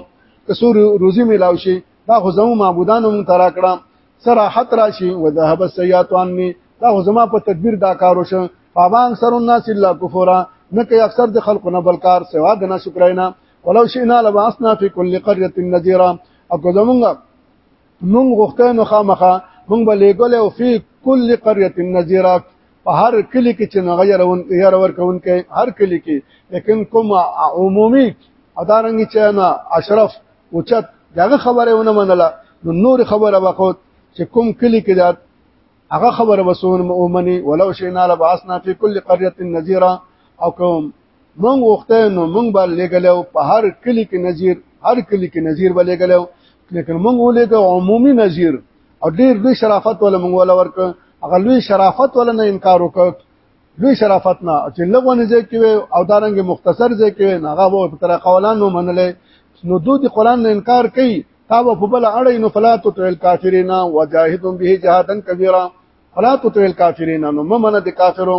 کسور روزي ملاو شي دا خو زمو معبودانو مون ترا کړم صراحت راشي وذهب السيئات عني دا خو زما په تدبیر دا کارو شو فابان سر الناس الا کفرا نه کوي اکثر د خلکو نه بلکار سوا د ناشکرای نه ولو شئنا لبعثنا في كل قريه نذيرا او کومه مونږ غوښتنو خامخه مونږ به لګول او فی کل قريه نذیرا په هر کلی کې چې نغیر ون یار ور کون کې هر کلی کې لیکن کوم عمومي ادارنګ چې نه اشرف اوچت دغه خبره ونه منله نو نور خبره وقوت چې کوم کلی کې ذات هغه خبره وسون مؤمني ولو شئنا لبعثنا في كل قريه نذيرا او کوم مونږ وخته نو مونږ به لګلو په هر کلی کې نذیر هر کلی کې نذیر به لګلو لیکن مونږ ولګو عمومي نذیر او ډیر لوی شرافت ولا مونږ ولا ورک هغه لوی شرافت ولا نه انکار وکړ لوی شرافت نه چې لغونه ځای کې او دارنګ مختصر ځای کې نه هغه وو په طرح قولان نو منلې نو دوی د قران نه انکار کوي تا په بل اړې نو فلا تطل کافرین وجاهدهم به جهادن کبیره فلا تطل کافرین نو ممنه د کافرو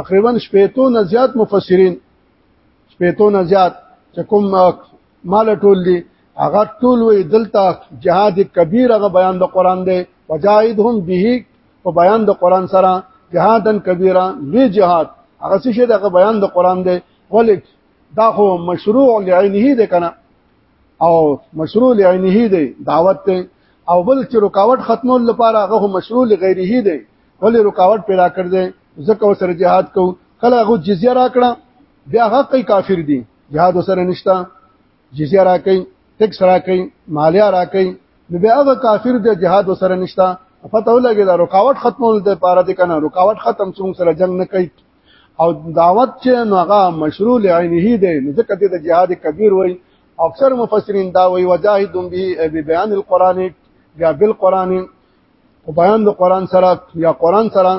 تقریبا شپېتو نه زیات مفسرین شپېتو نه زیات چې کوم مال ټول دي هغه ټول وی دلته جهاد کبیر هغه بیان د قران دی وجاهدهم به په بیان د قران سره جهادن کبیره لوی جهاد هغه څه شي دغه بیان د قران دی ولیک دا خو مشروع لعینه دی کنه او مشروع لعینه دی دعوت ته او بل چې رکاوټ ختمول لپاره هغه مشروع لغیره دی ولې رکاوټ پیدا کړ دې زکه سره جهاد کو کله غو جزیه راکړه بیا حق کافر دي جهاد سره نشتا جزیه راکې ټیکس راکې مالیا راکې نو بیا هغه کافر دي جهاد سره نشتا پته ولګي دا رکاوټ ختمول د پاره دي کنه رکاوټ ختم څنګه سره جنگ نه کوي او دعوت چې نو هغه مشروع لعینه دی نو ځکه د جهاد کبیر وای اکثر مفسرین دا وای وجاهدون به بیان القران یا بالقران او بیان د قران سره یا قران سره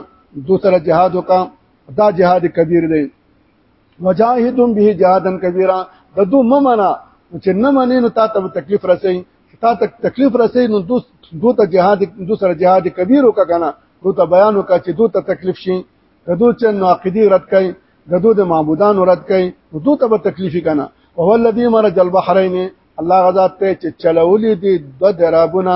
دو سره جهاد وکا دا جهاد کبیر دی وجاهدون به جهادن کبیره د دو ممنا چې نه منې نو تا ته تکلیف رسي تا ته تکلیف رسي نو دو دو ته جهاد دو سره جهاد کبیر وکا کنه دو ته بیان وکا چې دو ته تکلیف شي د دو چې ناقدي رد کړي د دو د معبودان رد کړي نو دو ته به تکلیف کنه او الذي مرج البحرين الله غزاد ته چې چلولې دي د درابونه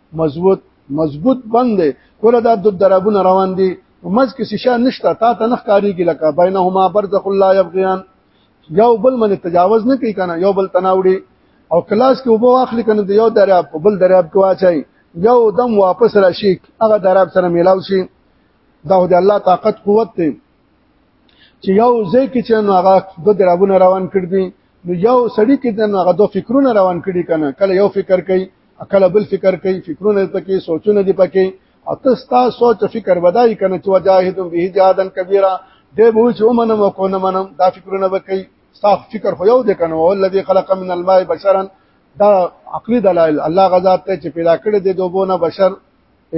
مضبوط مضبوط بند دی کله دا د درابونه روان دي مز کې شیشه نشته تا ته نخ کاری کې لکه بینهما برزخ الله یبغیان یو بل من تجاوز نه کوي کنه یو بل تناوړي او کلاس کې وبو اخلي کنه یو دراب په بل دراب کې واچي یو دم واپس راشي هغه دراب سره میلاو شي دا د الله طاقت قوت دی چې یو ځای کې چې نو هغه د درابونه روان کړ دي نو یو سړی کې د هغه دوه فکرونه روان کړي کنه کله یو فکر کوي عقل بل فکر کوي فکرونه پکې سوچونه دي پکې او تاسو سوچ فکر بدای کنه چې وجاهد به جهادن کبیره دې به چې ومنم او کو نه منم دا فکرونه وکي صاف فکر خو یو دې کنه او الذي خلق من الماء بشرا دا عقلي دلایل الله غزا ته چې پیدا کړی دې دوبونه بشر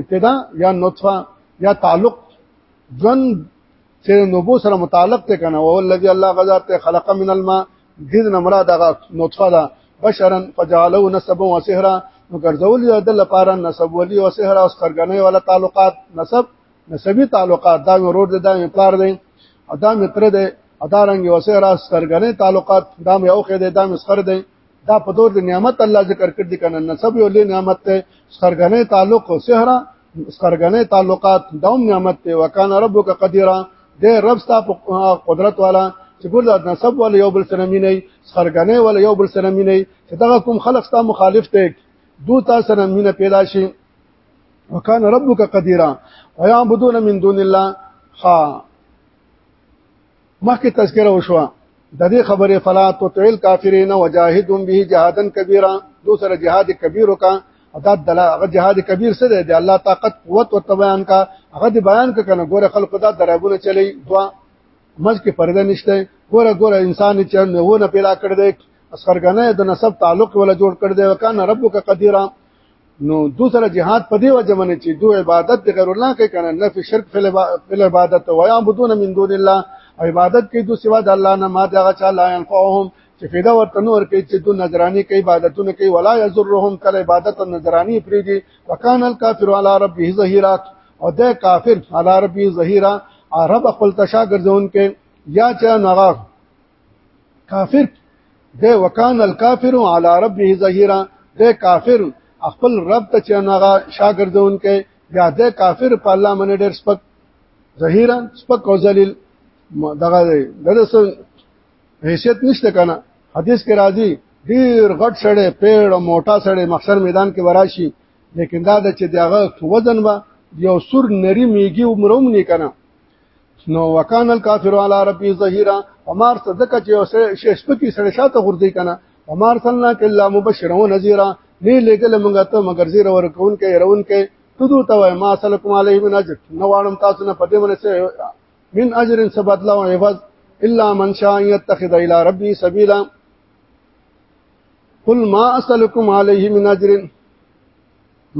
ابتدا یا نطفه یا تعلق ژوند چې نوبو سره متعلق ته کنه او الذي الله غزا ته خلق من الماء دې نه مراد هغه نطفه ده بشرا فجعلوا نسبا وسحرا نو ګرځول یو د لپاره نسب ولي او سحر او سترګنې ولا تعلقات نسب نسبی تعلقات دا ورور دي دا پلار دي او دا متر دي او دا رنګ او سحر او سترګنې تعلقات دا یو خې دي دا مسخر دي دا په دور د نعمت الله ذکر کړ دي کنه نسب یو لې نعمت ته سترګنې تعلق او سحر سرګنې تعلقات دوم نعمت ته وکان ربک قدیرا د رب ستا په قدرت والا چې ګور د نسب ول یو بل سره مینه سرګنې ول یو بل سره مینه چې دا کوم خلق ستا مخالف ته دو تا سره مینه پیدا شي وکان ربک قدیرا ويعبدون من دون الله ها مخکې تذکره وشو د دې خبرې فلا تطعل کافرین وجاهدهم به جهادا کبیره دو سره جهاد کبیر وکا دا دل هغه جهاد کبیر څه دی د الله طاقت قوت او تبیان کا هغه دی بیان ک کنه ګوره خلق دا درابونه چلی دوا مز کې پرده نشته ګوره ګوره انسان چې نه ونه پیدا کړ دی اسخرګنه د نسب تعلق ولا جوړ کړ دی وکانه ربک قدیره نو دو سره جهاد په دی وجه باندې چې دو عبادت د غیر الله کوي کنه نفي شرک فل عبادت او يعبدون من دون الله عبادت کوي دو سوا د الله نه ما دغه چا لا ينفعهم چې فدا ورته نور کوي چې دو نظرانی کوي عبادتونه کوي ولا يزرهم کل عبادت او نظرانی پریږي وکانه الکافر علی ربه ظهیرات او د کافر علی ربه ظهیرا عرب خپل تشا ګرځون کې یا چې نغاف کافر دی وکان الکافر علی ربه ظهیرا دی کافر خپل رب ته چې هغه شاګردون کې بیا دی کافر په الله باندې ډېر سپک ظهیرا سپک او ذلیل دغه دغه حیثیت نشته کنه حدیث کې راځي ډیر غټ سړی پیړ او موټا سړی مخسر میدان کې وراشي لیکن دا د چې دغه وزن به یو سور نری میږي عمروم نه کنه نو وکان الکافر علی ربی ظهیرا عمر صدق چې شیش په کې سړی شاته غردي کنه عمر صلی الله مبشرا و نذیرا نه لګل مونږ ته مگر زیر ور کون کې رون کې تدو ته وای ما سلکم علیه من اجر نو وانم تاسو نه پدې منه سه من اجر سبدلا و عوض الا من شاء يتخذ الى ربي سبيلا قل ما اسلكم عليه من اجر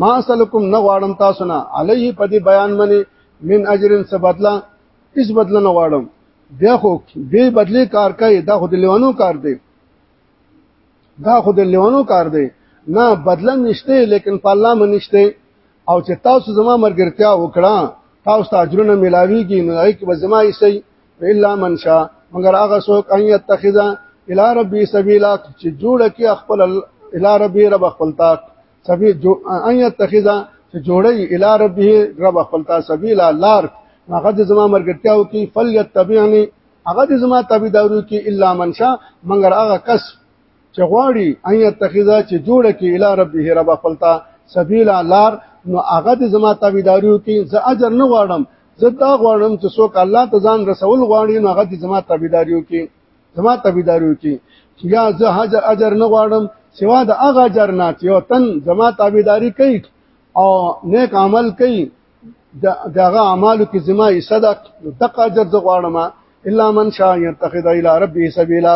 ما سلکم نه غواړم تاسو نه علیه په دې بیان منی من اجرن سبدلا اس بدل نه غواړم بیا خو به بدلی کار کوي دا خو د لیوانو کار دی دا خو د لیوانو کار دی نه بدل نشته لیکن په الله منشته او چې تاسو زما مرګرتیا وکړه تاسو ته اجرونه ملاویږي نو هغه کې به زما یې الا من شاء مگر هغه څوک ان يتخذ الى ربي سبيلا چې جوړ کی خپل الى ربي رب خپل تا سبي جو ان يتخذ چې جوړي الى ربي رب خپل تا سبيلا لار هغه د زما مرګټیاو کی فل يتبعني هغه د زما تابعدارو کی الا من شاء مگر هغه کس چې غواړي ان يتخذا چې جوړ کې اله ربه رب خپلتا سبیل لار نو هغه د زما تابعداریو کې زه اجر نه غواړم زه دا غواړم چې څوک الله ته ځان رسول غواړي نو هغه د زما تابعداریو کې زما تابعداریو کې یا زه اجر اجر نه غواړم سوا د هغه اجر نه چې یو تن زما تابعداري کوي او نیک عمل کوي د هغه اعمالو کې زما یې صدق دغه اجر زه غواړم الا من شاء يتخذ الى ربه سبيلا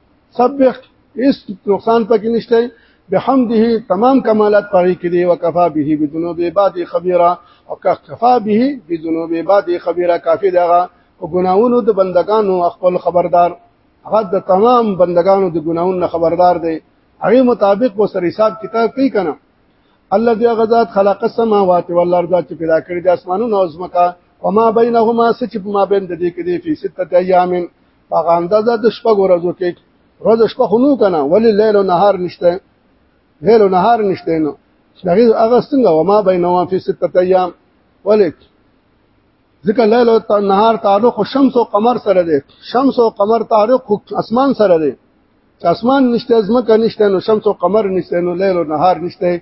سبح اس نقصان پکې نشته بحمده تمام کمالات پاره کې دی وکفا به بذنوب عباد خبيرا او کفا به بذنوب عباد خبيرا کافي دغه او ګناونو د بندگانو خپل خبردار هغه د تمام بندگانو د ګناونو خبردار دی هغه مطابق و سر حساب کتاب کوي کنه الله دی غزاد خلق السماوات والارض چې پیدا کړی د اسمانونو او زمکا وما بینهما سچ ما بین د دې کې دی په سته ایامین هغه اندازه د شپږ ورځو کې ورځ شپه خو نو کنه ولی لیل او نهار نشته لیل او نهار نشته نو دغه هغه څنګه وما بینهما فی سته ایام ولی ځکه لیل او نهار تعلق شمس او قمر سره دی شمس او قمر تعلق اسمان سره دی اسمان نشته ځمکه نشته نو شمس او قمر نشته نو لیل او نهار نشته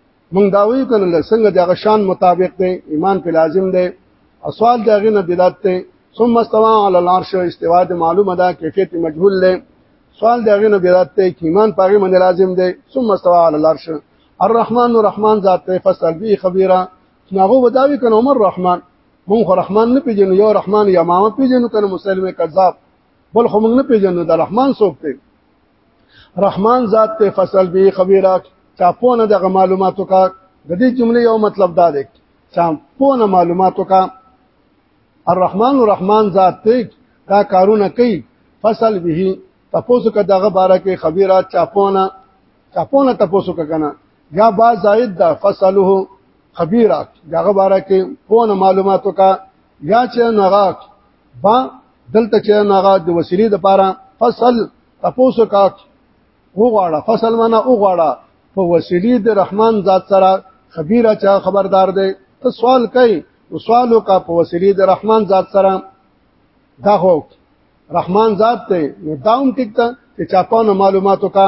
مونږ دا وی کنه لسنګ دغه شان مطابق دی ایمان په لازم دی اسوال دغه نه دلالت دی ثم استوى على العرش استوا د معلومه ده کیفیت مجهول دی سوال دغه نه دلالت دی چې ایمان پاره من لازم دی ثم استوى على العرش الرحمن الرحمن ذات ته فصل به خبيره ناغو وداوی کنه عمر الرحمن مونږ رحمان نه پیژنو یو رحمان یا ماما پیژنو کنه مسلمه کذاب بل خو مونږ نه پیژنو د رحمان څوک دی رحمان ذات ته فصل به خبيرا چا په نه دغه معلوماتو کا د دې جملې یو مطلب دا دی چا په نه معلوماتو کا الرحمن الرحمن ذات ته دا کارونه کوي فصل به تاسو کا دغه باره کې خبيرا چا په نه چا په نه تاسو کا کنه یا با زائد دا فصله خبيرا دغه باره کې په نه معلوماتو کا یا چې نغاک با دلته چې ناغه د وسیلې د پاره فصل تاسو کا وغواړه فصل معنا وغواړه په وسیلې د رحمان ذات سره خبيره چا خبردار دی ته سوال کوي او سوالو کا په وسیلې د رحمان ذات سره دا هو رحمان ذات ته نو داوم ټیک ته چې چاپانو معلوماتو کا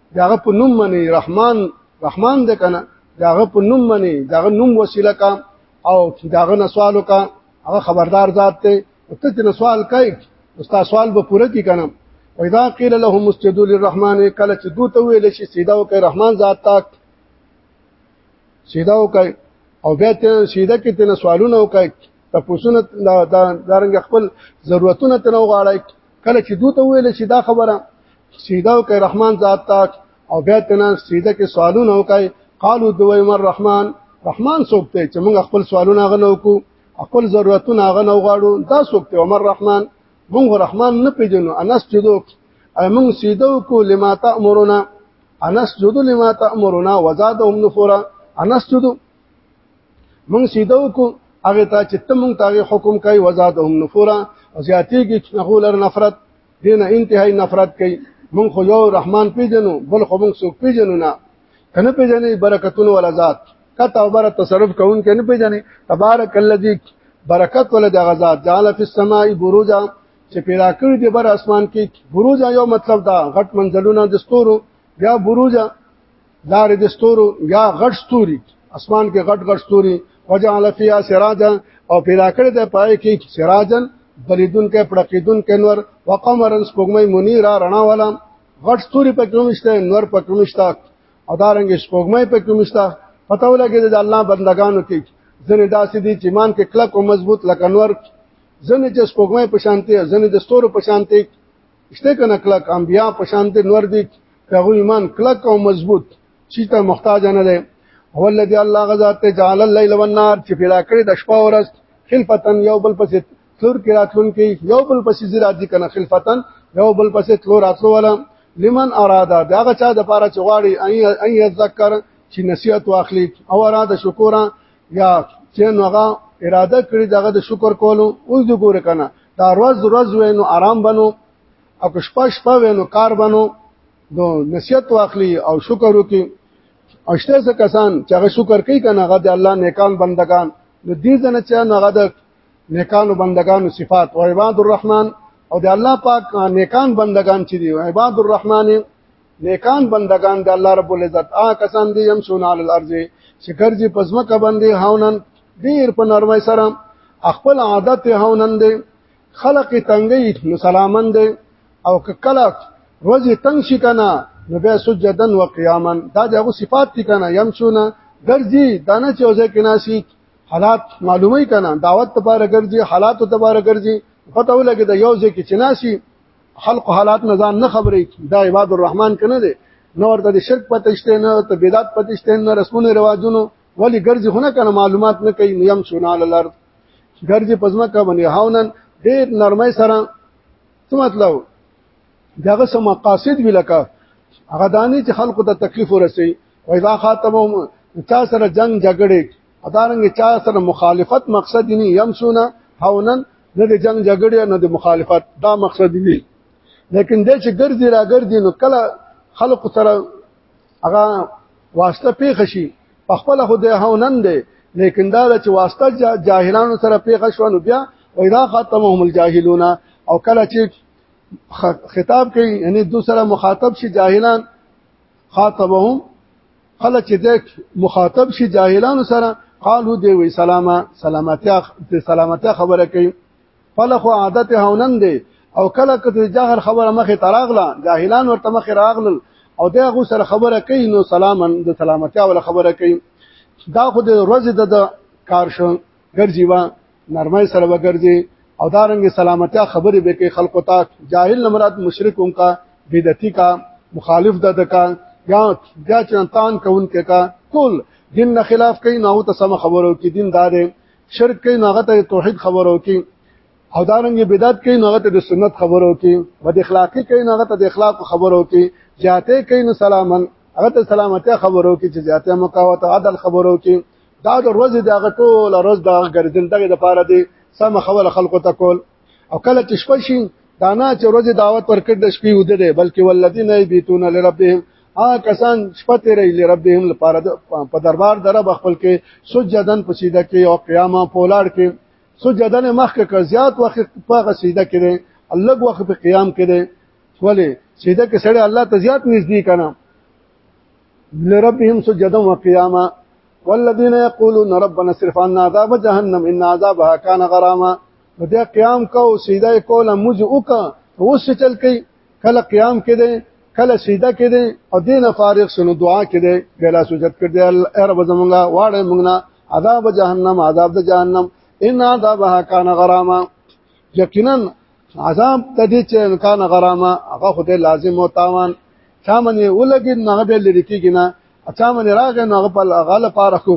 داغه په نوم باندې رحمان رحمان د کنه داغه په نوم باندې داغه نوم وسیله کا او داغه نسوال کا هغه خبردار ذات ته ته چې نسوال کوي استاد سوال به پوره کی کنه واذا قيل لهم اسجدوا للرحمن کله چې دوی ته ویل شي سیدا او کوي رحمان ذات تک سیدا او کوي او بیا ته سیدا کې ته سوالونه او کوي تاسو نه دا دارنګ خپل ضرورتونه ته نه غواړي کله چې دوی ته ویل چې دا خبره سیدا او کې رحمان ذات تا او بیا تنا سیدا کې سوالونه وکای قالو دوی مر رحمان رحمان څوک ته چې موږ خپل سوالونه غنو کو خپل ضرورتونه غنو غواړو دا څوک ته عمر رحمان موږ رحمان نه پیژنو انس جدو موږ سیدا کو لما تامرنا انس جدو لما تامرنا وزادهم نفورا انس جدو موږ سیدو کو هغه ته چې ته موږ ته حکم کوي وزادهم نفورا او زیاتېږي چې هغه لر نفرت دین انتهای نفرت کوي موږ خو یو رحمان پیژنو بل خو موږ څوک پیژنو نه کنه پیژنې برکتون ولا ذات کته او بر تصرف کوون کنه پیژنې تبارک الذی برکت ول د غزاد جعل فی السماء بروجا چې پیدا کړی دی بر اسمان کې بروجا یو مطلب دا غټ منزلونه د ستورو یا بروجا لار د ستورو یا غټ ستوري اسمان کې غټ غټ ستوري وجعل فيها سراجا او پیدا کړی د پای کې سراجن بلیدون کې پړقیدون کې نور وقمرن سپوږمۍ منیرا رڼا والا غټ ستوري په کوم شته نور په کوم شته او دارنګ سپوږمۍ په کوم شته پته ولګي د الله بندگانو کې ځنه داسې دي چې مان کې کلک او مضبوط لکه نور ځنه چې سپوږمۍ په شانتي ځنه د ستورو په شانتي شته کنه کلک انبیا په شان دي نور دي هغه ایمان کلک او مضبوط چې ته محتاج نه دی هو الذي الله غزاد ته جعل الليل والنهار چې پیدا کړی د شپه او ورځ خلفتن یو بل پسې تلور کې راتلون کې یو بل پسې زیرات دي کنه خلفتن یو بل پسې تلور راتلو ولا لمن اراده دا غچا د پاره چې غواړي اي اي ذکر چې نصیحت واخلي او اراده شکر یا چې نو هغه اراده کړی دغه د شکر کولو اوس د ګور کنه دا روز روز وینو آرام بنو او که شپه شپه وینو کار بنو نو نصیحت واخلي او شکر وکي او شته څه کسان چې هغه شکر کوي کنه هغه د الله نیکان بندگان نو دې ځنه چې هغه د نیکان بندگان صفات او عباد الرحمن او د الله پاک نیکان بندگان چې دي عباد الرحمن نیکان بندگان د الله رب العزت آ کسان دي يم سونال الارض چې ګرځي پزما کا باندې هاونن ډیر په نرمۍ سره خپل عادت هاونن دي خلق تنګي نو سلامن دي او کله روز تنگ شي کنه نو بیا سجدن و قیامن دا دغه صفات دي کنه يم سونه ګرځي دانه چې اوځه کې ناسي حالات معلومه کنا دعوت لپاره ګرځي حالات لپاره ګرځي پته ولګي دا یو ځکه چې ناسي خلق حالات نه ځان نه خبرې دا عباد الرحمن کنه دي نو ورته د شرک پته شته نه ته بدعت پته شته نه رسمونو رواجونو ولی ګرځي خونه کنه معلومات نه کوي نیم سنا لار ګرځي پزما کا باندې هاونن ډېر نرمۍ سره څه مطلب داغه سم مقاصد ولکه هغه دانی چې خلکو ته تکلیف ورسي و اذا خاطبهم چا سره جنگ جګړه ادارنګ چا سره مخالفت مقصد نه يمسونه هونن نه د جنگ جګړې نه د مخالفت دا مقصد دی لیکن د چې ګرځي را ګرځي نو کله خلق سره هغه واسطه پیښ شي په خپل خو د هونن دی لیکن دا چې واسطه جاهلانو سره پیښ شو نو بیا ویدا خاتمهم الجاهلون او کله چې خطاب کوي یعنی دوسره مخاطب شي جاهلان خاطبهم خله چې د مخاطب شي جاهلانو سره قالو دی وی سلامه سلامتیا ته سلامتیا خبره کوي فلخو عادت هونن دی او کله کته جاهل خبره مخه تراغله جاهلان ورته مخه راغله او دا غو سره خبره کوي نو سلامن د سلامتیا ولا خبره کوي دا خو د ورځې د کار شو ګرځي وا نرمۍ سره وګرځي او دارنګ سلامتیا خبرې به کې خلکو ته جاهل مراد مشرک هم کا بدعتي کا مخالف د دکا یا بیا چنتان کون کې کا ټول دین نه خلاف کوي نو ته سم خبرو کې دین دار شرک کوي نو ته توحید خبرو کې او دارنګ بدعت کوي نو ته د سنت خبرو کې بد اخلاقی کوي نو ته د اخلاق خبرو کې جاته کوي نو سلامن هغه ته سلامتیا خبرو کې چې جاته مقاوت عدل خبرو کې دا د ورځې د هغه ټول ورځ د هغه ګرځن دغه د پاره دی سم خبر خلکو ته کول او کله چې شپه شي دا نه چې ورځې دعوت ورکړ د شپې وده دی بلکې ولذین یبیتون لربهم ها کسان شپه تیرې لربهم لپاره په دربار دره بخل کې سجدن پسیده کې او قیامه پولاړ کې سجدن مخ کې زیات وخت په غسیده کې دی الله وخت په قیام کې دی ولی سیده کې سړی الله ته زیات نږدې کنه لربهم سجدا وقياما والذين يقولون ربنا اصرف عنا عذاب جهنم ان عذابها كان غراما بیا قیام کو سیده کوله موز وک اوس چل کی کله قیام کده کله سیده کده او دین فارغ شنو دعا کده ګلا سجد کړه ای رب زمونږه واړې مونږه عذاب جهنم عذاب د جهنم ان عذابها کان غراما یقینا عذاب د دې چې امکان غرامه هغه خدای لازم او تاوان چا منې ولګي نه به لری کېږي نه اچھا منې راغې نه په غل پاره خو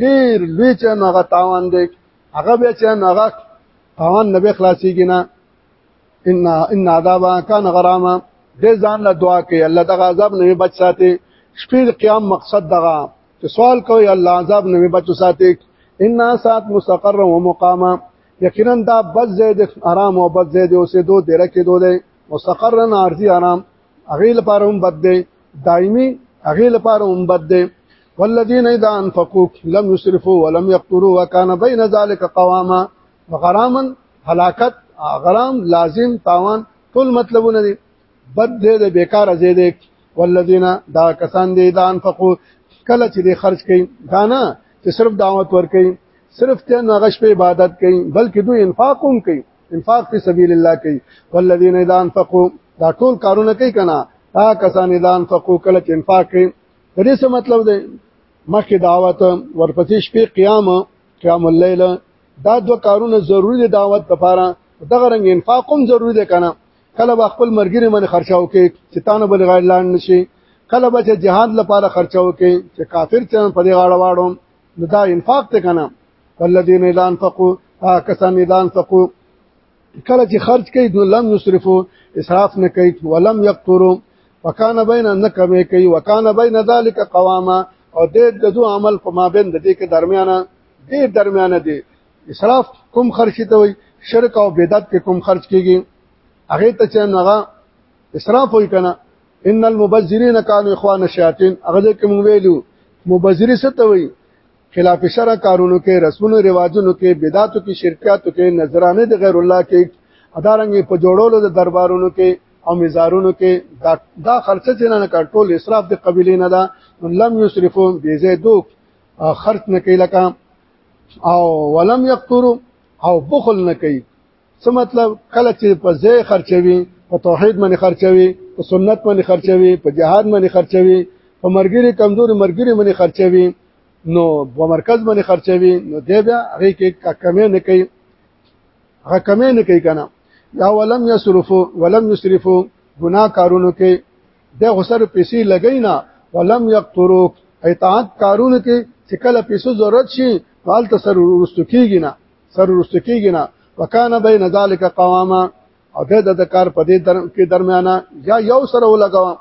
ډیر لوی چې نه غ تاوان دی هغه به چې نه غ تاوان نه به خلاصيږي نه ان ان عذاب کان غرامه دې ځان له دعا کوي الله د عذاب نه بچ ساتي شپې قیام مقصد دغه چې سوال کوي الله عذاب نه بچ ساتي ان سات مستقر و مقامه یقینا دا بد زید آرام او بد زید اوسې دوه ډیر کې دوه دی مستقرن ارضی آرام اغه لپاره هم بد دی دایمي اغه لپاره هم بد دی والذین اذا انفقوا لم يسرفوا ولم يقتروا وكان بين ذلك قواما وغراما هلاکت غرام لازم تاوان ټول مطلبونه دي بد دې د بیکاره زیدې والذین دا کسان دې دا انفقو کله چې دې خرج کړي دا نه چې صرف دعوت ور کوي صرف ته نغش په عبادت کوي بلکې دوی انفاق هم کوي انفاق په سبیل الله کوي والذین اذا انفقوا دا ټول کارونه کوي کنه دا کسان اذا انفقوا کله چې انفاق کوي د دې څه مطلب دی مخکې دعوت ورپسې شپې قیام قیام الليل دا دوه کارونه ضروری دي دعوت لپاره دغه رنګ انفاق هم ضروری دی کنه کله به خپل مرګري باندې خرچاو کې چې تانه بل غیر لاند نشي کله به چې جهاد لپاره خرچاو کې چې کافر چې په دې غاړه واړو نو دا انفاق ته کنه والذین اذا انفقوا کسان اذا انفقوا کله چې خرج کوي نو لم یسرفو اسراف نه کوي ولم یقتروا وکانه بین نه کمې کوي وکانه بین ذلک قواما او د دو عمل په مابین د دې کې درمیانه دې درمیانه دي اسراف کوم خرج ته وي شرک او بدعت کې کوم خرج کیږي هغه ته چې نوغه اسراف وي کنه ان المبذرین کانوا اخوان الشیاطین هغه کې مونږ ویلو مبذری څه ته وي خلاف شرع کارونو کې رسمونو رواجونو کې بدعاتو کې شرکیاتو کې نظرانه د غیر الله کې ادارنګ په جوړولو د دربارونو کې او مزارونو کې دا دا خرچه چې نه کړ ټول اسراف د قبيله نه ده لم يسرفون بيزيدو خرچ نه کوي لکه او ولم یقتر او بخل نه کوي څه مطلب کله چې په ځای خرچوي په توحید باندې خرچوي په سنت باندې خرچوي په جهاد باندې خرچوي په مرګري کمزوري مرګري باندې خرچوي نو په مرکز باندې خرچوي نو دی بیا هغه کې کمې نه کوي هغه کمې نه کوي کنه یا ولم یسرفو ولم یسرفو ګناه کارونو کې د غسر پیسې لګی نه ولم یقتروک اطاعت کارونه کې چې کله پیسو ضرورت شي حال ته سر ورستو کیږي نه سر ورستو کیږي نه وکانه بین ذالک قواما او د د کار په دې در کې درمیانه یا یو سره ولګوا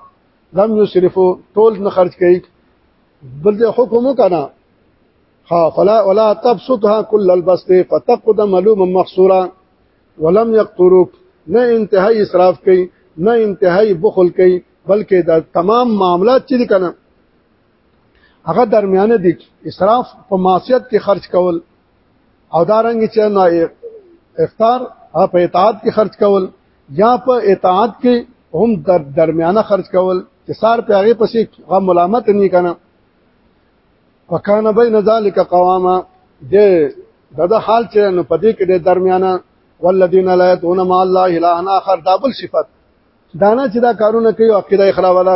لم یسرفو ټول نه خرج کړي بل د حکم کنا ها فلا ولا تبسطها كل البسط فتقد ملوما مخسورا ولم یقتروک نه انتهائی اسراف کوي نه انتهائی بخل کوي بلکې دا تمام معاملات چې دي کنه هغه درمیانه دي اسراف په معصیت کې خرج کول او دا رنګ چې نه اختار په اطاعت کې خرج کول یا په اطاعت کې هم در درمیانه خرج کول چې سار په هغه پسې غو ملامت نه کنه وکانه بین ذلک قواما د دغه حال چې نو پدې کې د درمیانه والذین لا یتون مع الله الا اخر دابل صفت دانا چې دا کارونه کوي عقیده خراب ده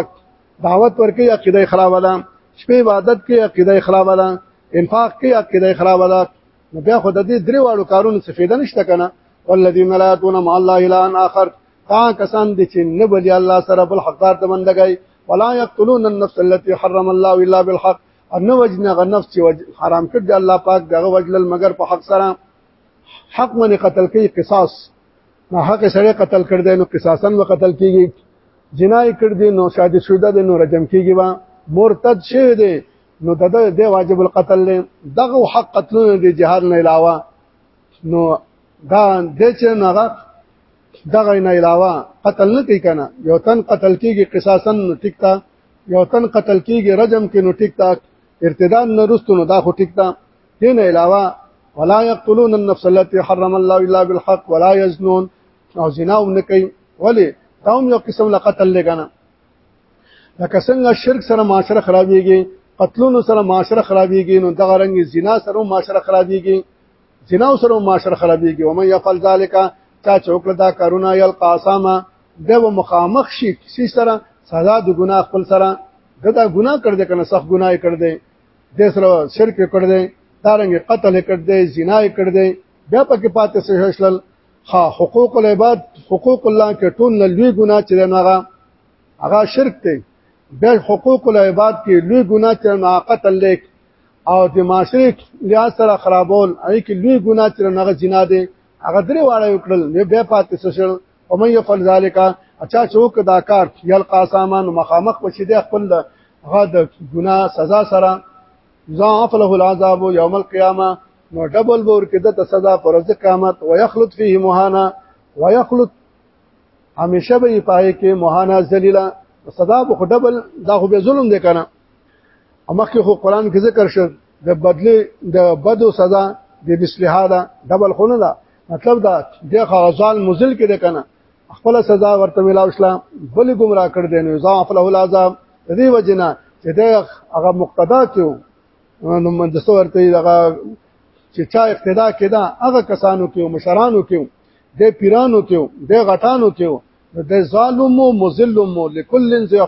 دعوت ورکي عقیده خراب ده شپې عبادت کوي عقیده خراب ده انفاق کوي عقیده خراب ده نو بیا خو د دې درې واړو کارونو څخه فایده نشته کنه والذین لا یتون مع الله الا اخر تا کسان دي چې نه بلی الله سره بل حقدار د بندګۍ ولا یقتلون النفس التي حرم الله الا بالحق ان وجنا غ نفس چې حرام کړ دی الله پاک دغه وجلل مگر په حق سره حق من قتل کوي قصاص نه حق سره قتل کړ دی نو قصاصا و قتل کیږي جنای کړ دی نو شاهد شوده دی نو رجم کیږي وا مرتد شوی دی نو دغه د واجب القتل له دغه حق قتلونه د جهاد نه علاوه نو دا د چې نه دغه نه علاوه قتل نه کوي کنه یو تن قتل کیږي قصاصا نو ټیک تا یو تن قتل کیږي رجم کې نو ټیک تا ارتداد نه رستو نو دا خو ټیک تا دین علاوه ولا يقتلون النفس التي حرم الله الا بالحق ولا يزنون او زنا هم نه کوي ولی دا هم یو قسم له قتل لګنه لکه څنګه شرک سره معاشره خرابېږي قتلونو سره معاشره خرابېږي نو دغه رنګ زنا سره معاشره خرابېږي جناو سره معاشر خرابېږي ومن يفعل ذلك چا چوکړه دا کارونه یلقا اسامه د مخامخ شي کسی سره سزا د ګناه خپل سره ددا ګناه کړ دې کنه سخت ګناه کړ دې د سره شرک کړ دې دارنګ قتل کړ دې زنا کړ دې بیا پکې پاتې سهشل ها حقوق العباد حقوق الله کې ټول لوی ګناه چې نه هغه هغه شرک دی بیا حقوق العباد کې لوی ګناه چې نه قتل لیک او د معاشري لیا سره خرابول اې کې لوی ګناه چې نغه جنا دي هغه درې واړه وکړل نو بیا پاتې شول او مې یفعل ذالک اچھا چوک دا کار یلقا سامان مخامخ پچې دی خپل هغه د ګناه سزا سره ضاعف له العذاب یوم القیامه نو ډبل بور کې د سزا پر ورځ قیامت ويخلد فيه مهانا ويخلد همیشه به پای کې مهانا ذلیلا سزا به ډبل دا خو به ظلم دی کنه امخ کې خو قران کې ذکر شو د بدلی د بدو سزا د مثلها دا ډبل خونه ده مطلب دا د غزال مزل کې ده کنه خپل سزا ورته ملاو اسلام بل گمراه کړ دین او ضعف له العذاب دې وجنا چې دا هغه مقتدا کیو نو من د څور ته دغه چې چا اقتدا کړه هغه کسانو کې مشرانو کې د پیرانو کې د غټانو کې د ظالم او مذلم لكل ذي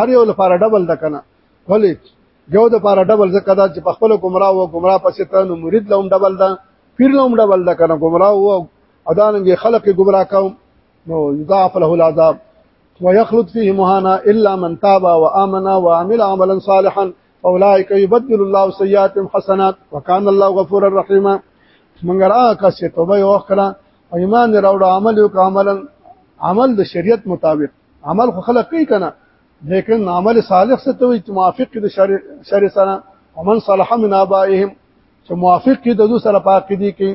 هر یو لپاره ډبل د کنه ولی یو د لپاره ډبل زکه دا چې په خپل گمراه او گمراه پسې ته نو مرید لوم ډبل ده پیر لوم ډبل ده کنه گمراه او ادانګي خلق گمراه کوم نو یضاعف له العذاب ويخلد فيه مهانا الا من تاب وامن وعمل عملا صالحا اولئک یبدل الله سیئاتهم حسنات وکان الله غفور الرحیم منګ را کا سي توبه وکړه ایمان راوړ عمل وکړه عملا عمل د شریعت مطابق عمل خو خلق کوي کنه لیکن عمل صالح څه ته وي چې موافق دي شرع شرع سره ومن صلح من ابائهم چې موافق دي د دوی سره پاک دي کې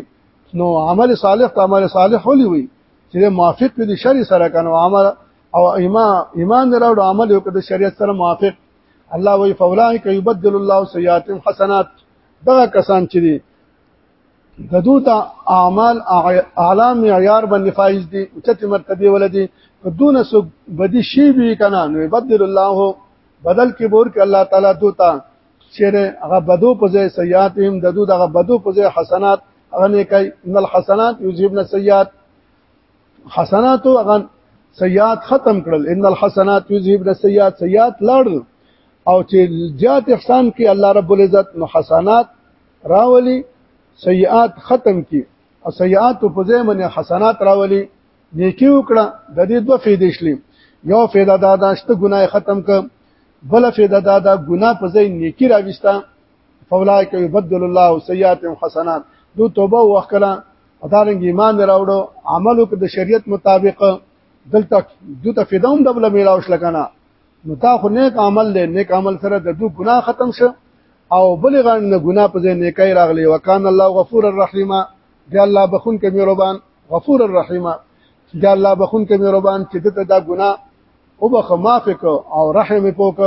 نو عمل صالح ته عمل صالح ولي وي چې موافق دي شرع سره کنه عمل او ایمان ایمان دراوډ عمل یو کده شریعت سره موافق الله وی فولای ک یبدل الله سیئاتهم حسنات دغه کسان چې دي د دوی ته اعمال اعلی معیار باندې فایز دي او چته مرتبه ولدي دون سو بدی شی به کنا نو بدل الله بدل کې بور کې الله تعالی دوی ته چیرې هغه بدو په ځای سیئات هم د دوی دغه بدو په ځای حسنات هغه نه کوي ان الحسنات یذهبن السیئات حسنات هغه سیئات ختم کړل ان الحسنات یذهبن السیئات سیئات لاړ او چې زیات احسان کې الله رب العزت نو حسنات راولي سیئات ختم کی او سیئات په ځای باندې حسنات راولي نیکی وکړه د دې دوه فیدې شلې یو فیدا دا داشته ګناه ختم ک بل فیدا دا دا ګناه په ځای نیکی راويستا فولائک یبدل الله سیئات حسنات دو توبه وکړه ادارنګ ایمان راوړو عملو کې د شریعت مطابق دلته دوی ته فدوم دبل میلاو شل کنه نو تا خو نیک عمل له نیک عمل سره د دوی ګناه ختم شه او بل غن نه ګنا په ځای نیکای راغلی وکانه الله غفور الرحیم دی الله بخون کې مهربان غفور الرحیم دی الله بخون کې مهربان چې دته دا ګنا او بخ معافی کو او رحم پوک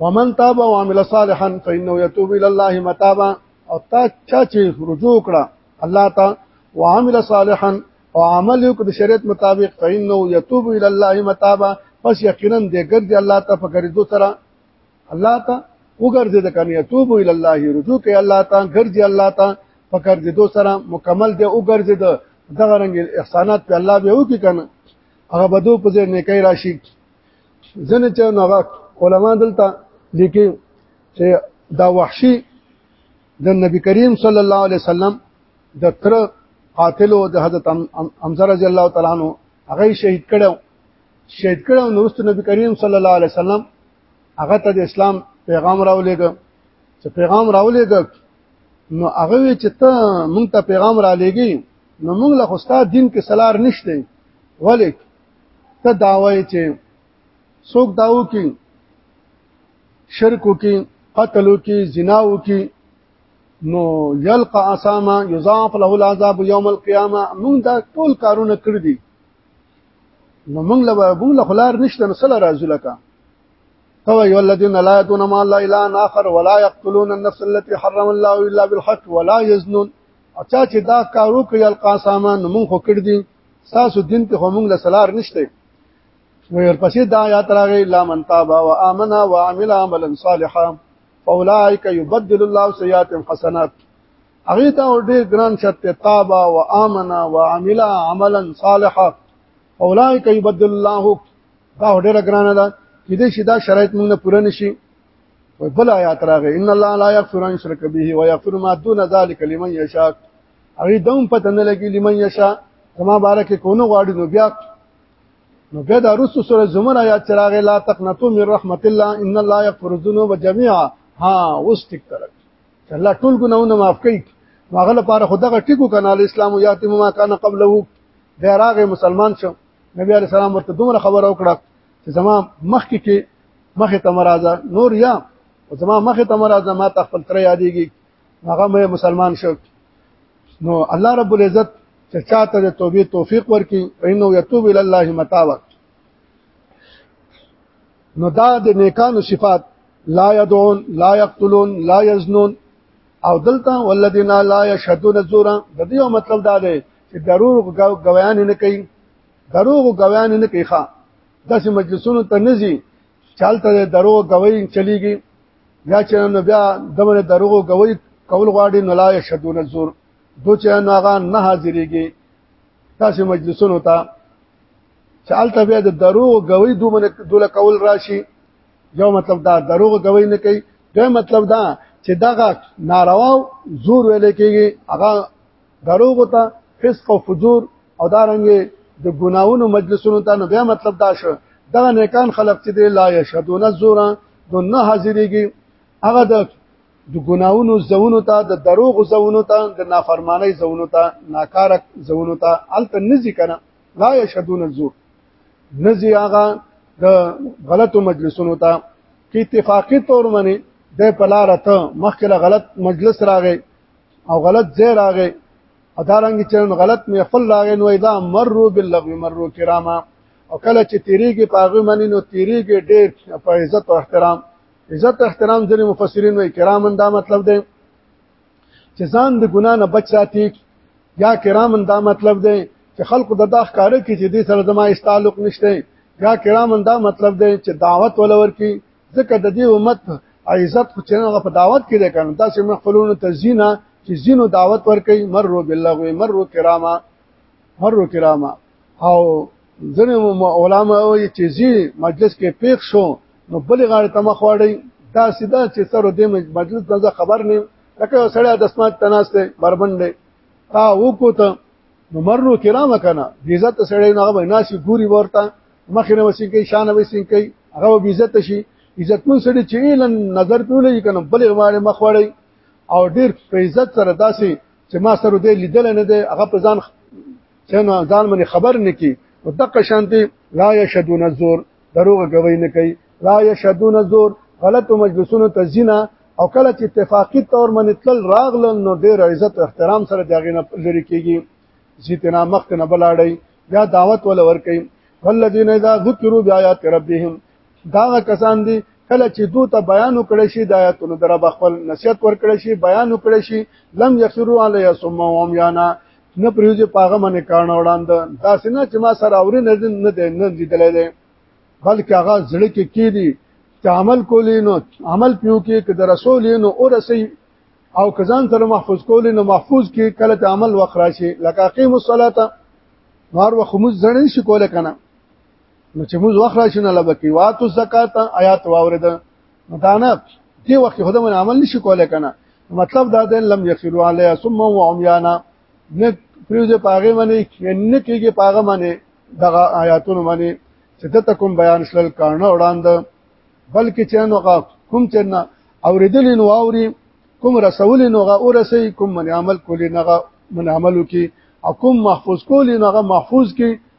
ومن تاب وعمل صالحا فانه يتوب الى الله متابا او تا چا چې رجوع کړه الله تا وعمل صالحا او عمل یو د شریعت مطابق فإنه يتوب إلى الله متابا پس یقینا دې ګرځي الله ته په ګرځو سره الله ته وګرځي د کنه توب ال الله رجوع کوي الله ته ګرځي الله ته پکړ دي دو سره مکمل دی او ګرځي د دغه رنګ احسانات په الله به وکي کنه هغه بدو په ځای نه کوي راشي ځنه چې نو علما دلته لیکي چې دا وحشي د نبی کریم صلی الله علیه وسلم د تر قاتل او د حضرت حمزه رضی الله تعالی عنہ هغه شهید کړو شهید کړو نو رسول نبی کریم صلی الله علیه وسلم هغه ته د اسلام پیغام راولېګ چې پیغام راولېګ نو هغه چې ته مونږ ته پیغام را لېږي نو مونږ له خوستا دین کې سلار نشته ولیک ته داوای چې څوک داو کې شرک وکي قتل وکي زنا وکي نو یلقى اساما یضاعف له العذاب یوم القیامه مونږ دا ټول کارونه کړی دي نو موږ له موږ له خلار نشته نو سره راځو لکه تو ای الذین لا یدون ما لا اله اخر ولا یقتلون النفس التي حرم الله الا بالحق ولا یزنون اچا چې دا کارو کوي القاسمان نو موږ خو کړ دي ساسو دین ته موږ له سلار نشته ورپسې دا آیات راغی لا من تاب و امن و عمل عملا صالحا فاولائک یبدل الله سیئاتهم حسنات هغه ته ډېر ګران شرط تابا و امنا و عمل عملا صالحا اولئک یبدل الله دا ډېر ګران ده چې دې شدا شرایط موږ نه پوره نشي وي بل آیات راغی ان الله لا یغفر ان شرک به و یغفر ما دون ذلک لمن یشاء هغه دوم پته نه لګي لمن یشاء کما بارک کونو غاړي نو بیا نو بیا د رسو سره زمر آیات چراغه لا تقنطوا من رحمت الله ان الله یغفر الذنوب جميعا ها اوس ټیک ترک الله ټول ګناونه معاف کړي هغه لپاره خدغه ټیکو کنه اسلام یاتم ما کان قبله بیا راغې مسلمان شو نبی علی سلام ورته دومره خبره وکړه چې زما مخ کې کې مخ ته مرزه نور یا زما مخ ته مرزه ما تخپل تر یادېږي هغه مې مسلمان شو نو الله رب العزت چې چاته د توبې توفیق ورکړي انه یتوب الی الله متاب نو دا د نیکانو صفات لا يدعون لا يقتلون لا يزنون او دلته والذین لا یشهدون الزور د دې مطلب دا دی چې ضرور غویان نه کوي دروغ غویان نه کوي ښا داسې مجلسونو ته نزي چالتہ دروغ غوي چلیږي یا چې نو بیا دمره دروغ غوي کول غواړي نو لا یشهدون الزور دو چې نو هغه نه حاضرېږي داسې مجلسونو ته چالت بیا د دروغ غوي دومره دوله کول راشي یو مطلب دا دروغ غوي نه کوي دوی مطلب دا چې دغه ناروا زور ویل کېږي هغه دروغ ته فسق او فجور او دارنګ د ګناونو مجلسونو ته نو بیا مطلب دا شو دغه نیکان خلق چې دی لا یشهدون الزور دونه حاضرېږي هغه د د ګناونو زونو ته د دروغ زونو ته د نافرمانی زونو ته ناکار زونو ته الته نزی کنه لا یشهدون الزور نزی هغه د غلطو مجلسونو ته کی اتفاقی تور منی د پلار ته مخکله غلط مجلس راغی او غلط ځای راغی ادارنګ چې غلط می خپل راغی نو اذا مروا باللغو مروا کراما او کله چې تیریږي پاغه منی نو تیریږي ډېر په عزت او احترام عزت احترام ځنې مفسرین وایي کرامن دا مطلب دی چې ځان د ګنا نه بچ ساتي یا کرامن دا مطلب دی چې خلکو د دا ښکاره کې چې دې سره زما هیڅ تعلق نشته یا کرامن دا مطلب دی چې دعوت ولور کې ځکه د دې امت عزت خو چې هغه په دعوت کې ده کنه دا چې مخفلون تزینا چې زینو دعوت ورکي مرو بالله مرو کراما مرو کراما او ځنه علماء وایي چې زی مجلس کې پیښ شو نو بل غاړه ته مخ واړی دا سیده چې سره دې مجلس ته خبر نه لکه سړی د اسمت تناسته بربندې تا وکوته نو مرو کرام کنه عزت سړی نه غو ناسي ګوري ورته مخې نه وسین کوي شان وسین کوي هغه عزت شي عزتمن سړي چې لن نظر پیولې کنه بلې غواړي مخ وړي او ډیر په عزت سره داسي چې ما سره دې لیدل نه دی هغه په ځان څنګه ځان باندې خبر نکي او دغه شانتي لا یشدون الزور دروغ کوي نه کوي لا یشدون الزور غلط مجلسونو ته زینا او کله چې اتفاقی تور من تل راغل نو ډیر عزت او احترام سره داغینه لري کیږي زیتنا مخت نه بلاړی یا دعوت ول ور کوي والذین اذا ذکروا بیاات ربهم دا کسان دي کله چې دوی ته بیان وکړي شي د آیاتونو در بخل نصیحت ورکړي شي بیان وکړي شي لم یخروا علی ثم هم یانا نه پریوځي پاغه باندې کارن وړاند تاسو نه چې ما سره اوري نه نه دی نه دی دلې دی بلکې هغه زړه کې کی دي چې عمل کولې نو عمل پیو کې کې د رسول نو او رسي او کزان سره محفوظ کولې نو محفوظ کې کله ته عمل وخرا شي لکه اقیم الصلاه نور وخموز ځنه شي کوله کنه نو چې موږ وخرا شي نه لبکی واتو زکات آیات واورید مدانه دی وخت خدای من عمل نشي کولای کنه مطلب دا دی لم يسلو علی ثم وعميانا نه پریوزه پاغه منی نه کیږي پاغه منی دغه آیاتونو منی چې د تکم بیان شل کارنه وړاند بلکې چې نو کوم چې نه اوریدل نو اوري کوم رسول نو غا اورسي کوم من عمل کولی نه من عملو کې او کوم محفوظ کولی نه محفوظ کې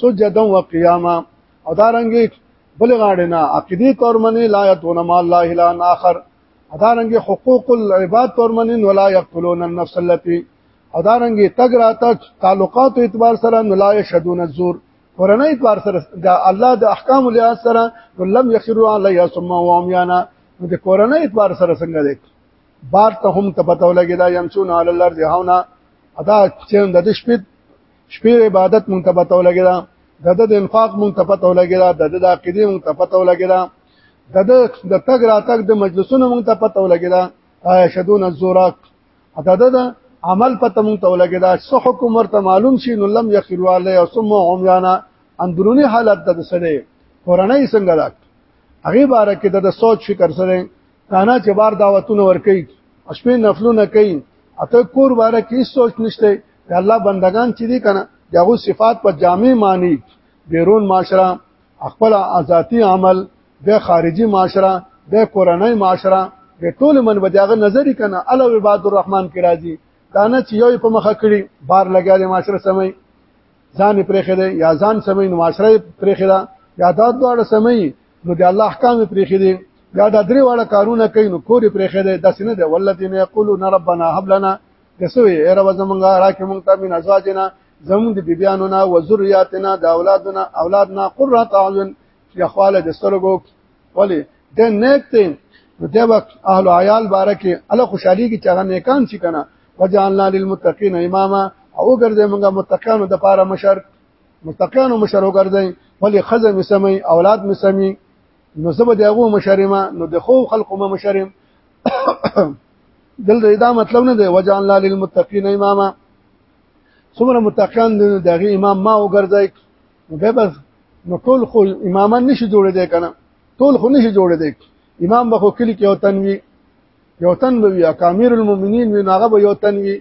سجدا وقياما او دا رنګ بل غاړه نه عقيدي تور منی لا يتون ما الله الا اخر او دا رنګ حقوق العباد تور منی ولا يقتلون النفس التي او دا رنګ تګ راته تعلقات اعتبار سره لا يشهدون الزور قرانه اعتبار سره د الله د احکام له سره لم يخروا علي ثم واميانا نو د قرانه اعتبار سره څنګه دی بار ته هم ته پتو لګی دا يمشون على الارض هاونا ادا چې د شپې شپې عبادت مونږ ته پته ولګی دا د د انفاق مونږ ته پته ولګی دا د د عقیده مونږ ته پته ولګی دا د د تګ را تګ د مجلسونو مونږ ته پته ولګی دا شدون الزورق اته د عمل پته مونږ ته ولګی دا څه حکم ورته معلوم شي نو لم یخرو علی او ثم هم یانا اندرونی حالت د سره کورنۍ څنګه ده هغه باره کې د سوچ فکر سره کانا چې بار دعوتونه ور کوي شپې نفلونه کوي اته کور باره کې سوچ نشته د الله بندگان چې دي کنه دغه صفات په جامع معنی بیرون معاشره خپل ازاتی عمل د خارجي معاشره د کورنۍ معاشره د ټول من بداغه نظر کنه الله عباد الرحمن کې راځي دا نه چې یو په مخه کړي بار لګیا د معاشره سمي ځان پرې خېده یا ځان سمي نو معاشره پرې خېده یا دا دواړه سمي نو د الله احکام پرې خېده یا دا درې واړه کارونه کوي نو کور پرې خېده داسې نه دی ولذین یقولون ربنا هب لنا کسوی اے رب زمونږه راکه مونږ ته من ازواجنا زمونږ د بیبیانو نه و ذریاتنا د اولادنا اولادنا قرۃ اعین چې خواله د سترګو ولی د نیک ته نو د وخت اهل عیال بارکه الله خوشحالي کې چاغه نیکان شي کنه وجعلنا للمتقین اماما او ګرځې موږ متقینو د پاره مشر متقینو مشر وګرځې ولی خزم سمي اولاد مسمي نو زبد هغه مشرمه نو د خو خلقو مشرم دلته دا مطلب نه دی وجعلنا للمتقین اماما څومره متقین دغه امام ما وګرځای نو به بس نو ټول خو امامان نشي جوړې دی کنه ټول خو نشي جوړې دی امام به خو کلی کې وطن وی یو تن به وی اکامیر المؤمنین وی هغه به یو تن وی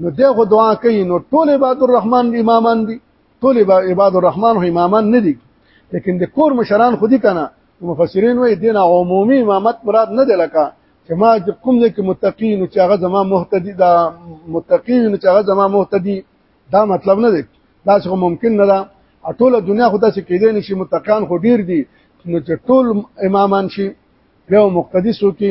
نو دغه دعا کوي نو ټول عباد الرحمن امامان دي ټول عباد الرحمن هو امامان نه دي لیکن د کور مشران خودي کنه مفسرین وایي دین عمومي امامت مراد نه دی لکه چې ما کوم ځای کې متقین چې هغه زما مهتدی دا متقین چې هغه زما مهتدی دا مطلب نه دی دا څه ممکن نه ده ټول دنیا خو داسې کېدې نشي متقان خو ډیر دي نو چې ټول امامان شي یو مقتدی سو کې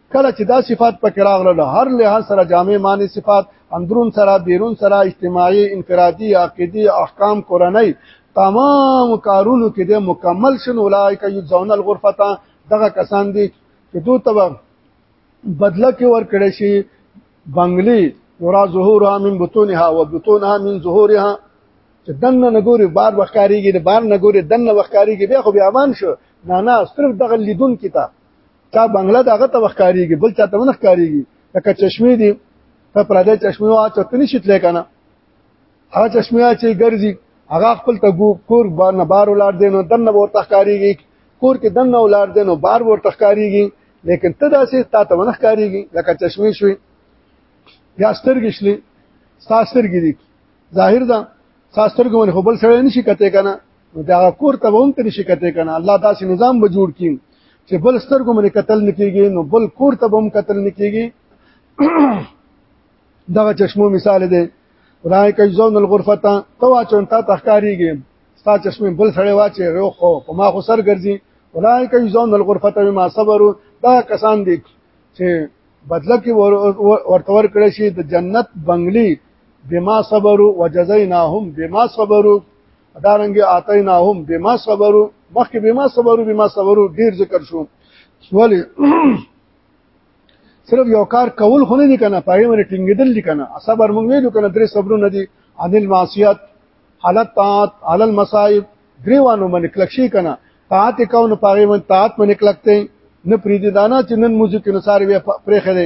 کله چې دا صفات پکې راغله له هر لحاظ سره جامع معنی صفات اندرون سره بیرون سره اجتماعي انفرادي عقيدي احکام کورنۍ تمام کارونو کې د مکمل شن اولایک یذون الغرفه دغه کسان دي چې دوی ته بدله کې ور کړی شي بنگلي ورا ظهورها من بطونها وبطونها من ظهورها چې دنه نګوري بار وخکاریږي د بار نګوري دنه وخکاریږي بیا خو بیا امان شو نه نه صرف دغه لیدون کتاب تا بنگله دغه ته وخکاریږي بل چاته ونه ښکاریږي لکه چشمه دي ته پردې چشمه وا چته نشیت لکنه هغه چشمه چې ګرځي هغه خپل ته کور باندې بار ولار دینو دنه ورته ښکاریږي کور کې دنه ولار دینو بار ورته ښکاریږي لیکن ته داسې تا ته ونه ښکاریږي لکه چشمه شوي یا سترګې شلې ستا سترګې دي ظاهر ده ساسترګو باندې خپل سره نشي کته کنه نو دا کور ته هم تر شي کته کنه الله داسې نظام به جوړ کین چې بل سترګو باندې قتل نکېږي نو بل کور ته هم قتل نکېږي دغه چشمو مثال دی راي کوي زون الغرفه ته توا چون تا تخکاریږي ستا چشمه بل سره واچي روخ خو په ما خو سر ګرځي راي کوي زون الغرفه ته ما صبر دا کسان دي چې بدله کې ورتور کړی شي د جنت بنگلي بما صبروا وجزيناهم بما صبروا دارنګ اعطيناهم بما صبروا مخکې بما صبروا بما صبروا ډیر ذکر شو ولی صرف یو کار کول خو نه دي کنه پای باندې ټینګیدل دي کنه صبر مونږ ویلو کنه درې صبرونه دي عن المعصیت حالت طاعت علی المصائب دریوانو باندې کلک شي کنه طاعت کو نه پای باندې طاعت باندې کلکته نه پریدي دانا چې نن موزیک نصار وی پرې خره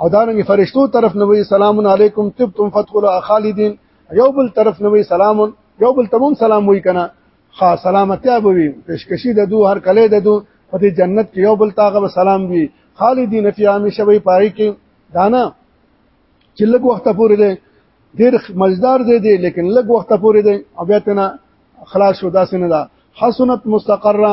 او دا رنګ فرشتو طرف نوې سلام علیکم تبتم فتقلوا خالدین یو بل طرف نوې سلام یو بل تمام سلام وی کنه خا سلامتی به وي پیشکشي د دوه هر کله د دوه په دې جنت کې یو بل تاغه سلام وي خالدین فی همیشه وي پای کې دانا چې لږ وخت پورې دی ډیر مزدار دی دی لیکن لږ وخت پورې دی او بیا تنه خلاص شو داسې نه ده حسنت مستقره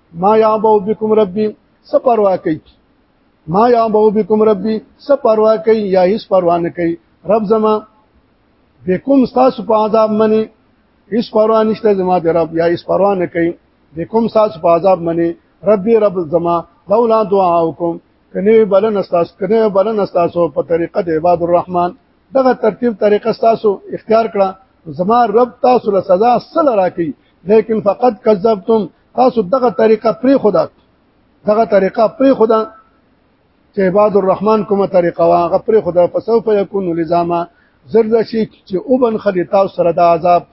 ما یعبو بكم ربي څه پروا کوي ما یعبو بكم ربي څه پروا کوي یا هیڅ پروا نه کوي رب زما بكم تاسو په عذاب منی هیڅ پروا نشته زما د رب یا هیڅ پروا نه کوي بكم تاسو په عذاب منی ربي رب زما لولا دعاؤکم کنه بلن استاس کنه بلن استاسو په طریقه د عباد الرحمن دغه ترتیب طریقه استاسو اختیار کړه زما رب تاسو له سزا سره راکړي لیکن فقط کذبتم تاسو دغه طریقه پری خدا دغه طریقه پری خدا چې عباد الرحمن کومه طریقه واغه پری خدا فسو فیکون لزاما زرد شي چې وبن خلی تاسو سره د عذاب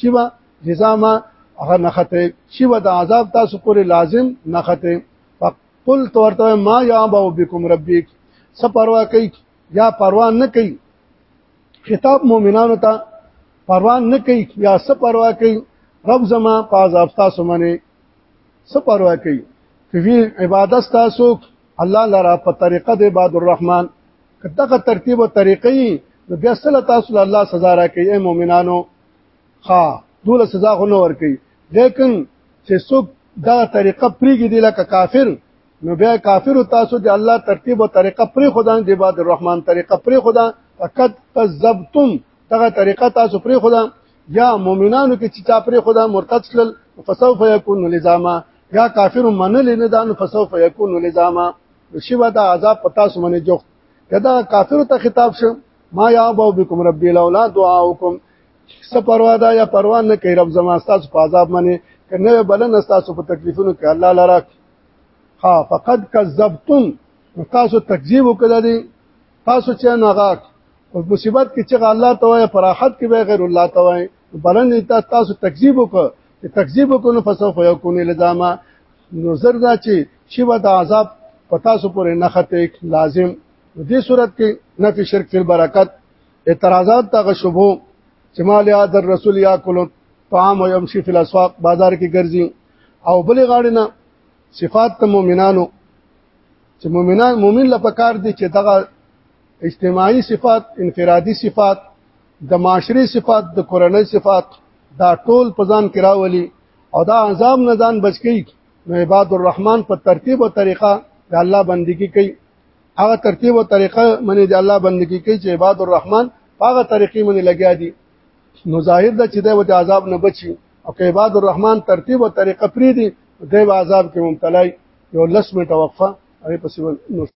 شیبا لزاما هغه نخته شیبا د عذاب تاسو پورې لازم نخته فقل تورته ما یا باو بكم ربک سپروا کوي یا پروا نه کوي خطاب مؤمنانو ته پروا نه کوي یا څه پروا کوي رب زما په عذاب تاسو باندې څه پروا کوي چې عبادت تاسو الله لرا په طریقه د عباد الرحمن کتهغه ترتیب او طریقې نو بیا سره تاسو له الله سزا راکړي اے مؤمنانو ها دوله سزا خو نه ورکړي لیکن چې څوک دا طریقه پریږي دی لکه کافر نو بیا کافر تاسو د الله ترتیب او طریقه پرې خدان دی باد الرحمن طریقه پرې خدا فقط کذبتم دغه طریقه تاسو پرې خدا یا مؤمنانو کې چې چا پرې خدا مرتد شل فسوف یکون لزاما یا کافر منل نه دان فسوف یکون لزاما شی به دا عذاب پتا سو منه جوخت کدا کافر ته خطاب شو ما یا بو بكم ربي لولا دعاؤكم څه پروا ده یا پروا نه کوي رب زما تاسو په عذاب باندې کنه بلن تاسو په تکلیفونو کې الله لره ها فقد کذبتم تاسو تکذیب وکړ دي تاسو چې ناغاک او مصیبت کې چې الله توای فراحت کې به غیر الله توای بلند ته تاسو تکذیب وکړ چې تکذیب وکړ نو فسوف یکون لزاما نو زر دا چې شی و د عذاب پتا سو پورې نه خته لازم دې صورت کې نفي شرک فی البرکت اعتراضات ته شبو چې مال یاد الرسول یاکل طعام و یمشي فی الاسواق بازار کې ګرځي او بل غاړه نه صفات ته مؤمنانو چې مؤمنان مؤمن لپاره دي چې دغه اجتماعي صفات انفرادي صفات د معاشري صفات د کورنۍ صفات دا ټول په ځان کې راولي او دا عذاب نه ځان بچي نو عباد الرحمن په ترتیب او طریقه د الله بندگی کوي هغه ترتیب او طریقه منی د الله بندگی کوي چې عباد الرحمن هغه طریقې منی لګیا دي نو ظاهر ده چې د عذاب نه بچي او که عباد الرحمن ترتیب او طریقه پری دي د عذاب کې مبتلا یو لس منټه وقفه هغه پسې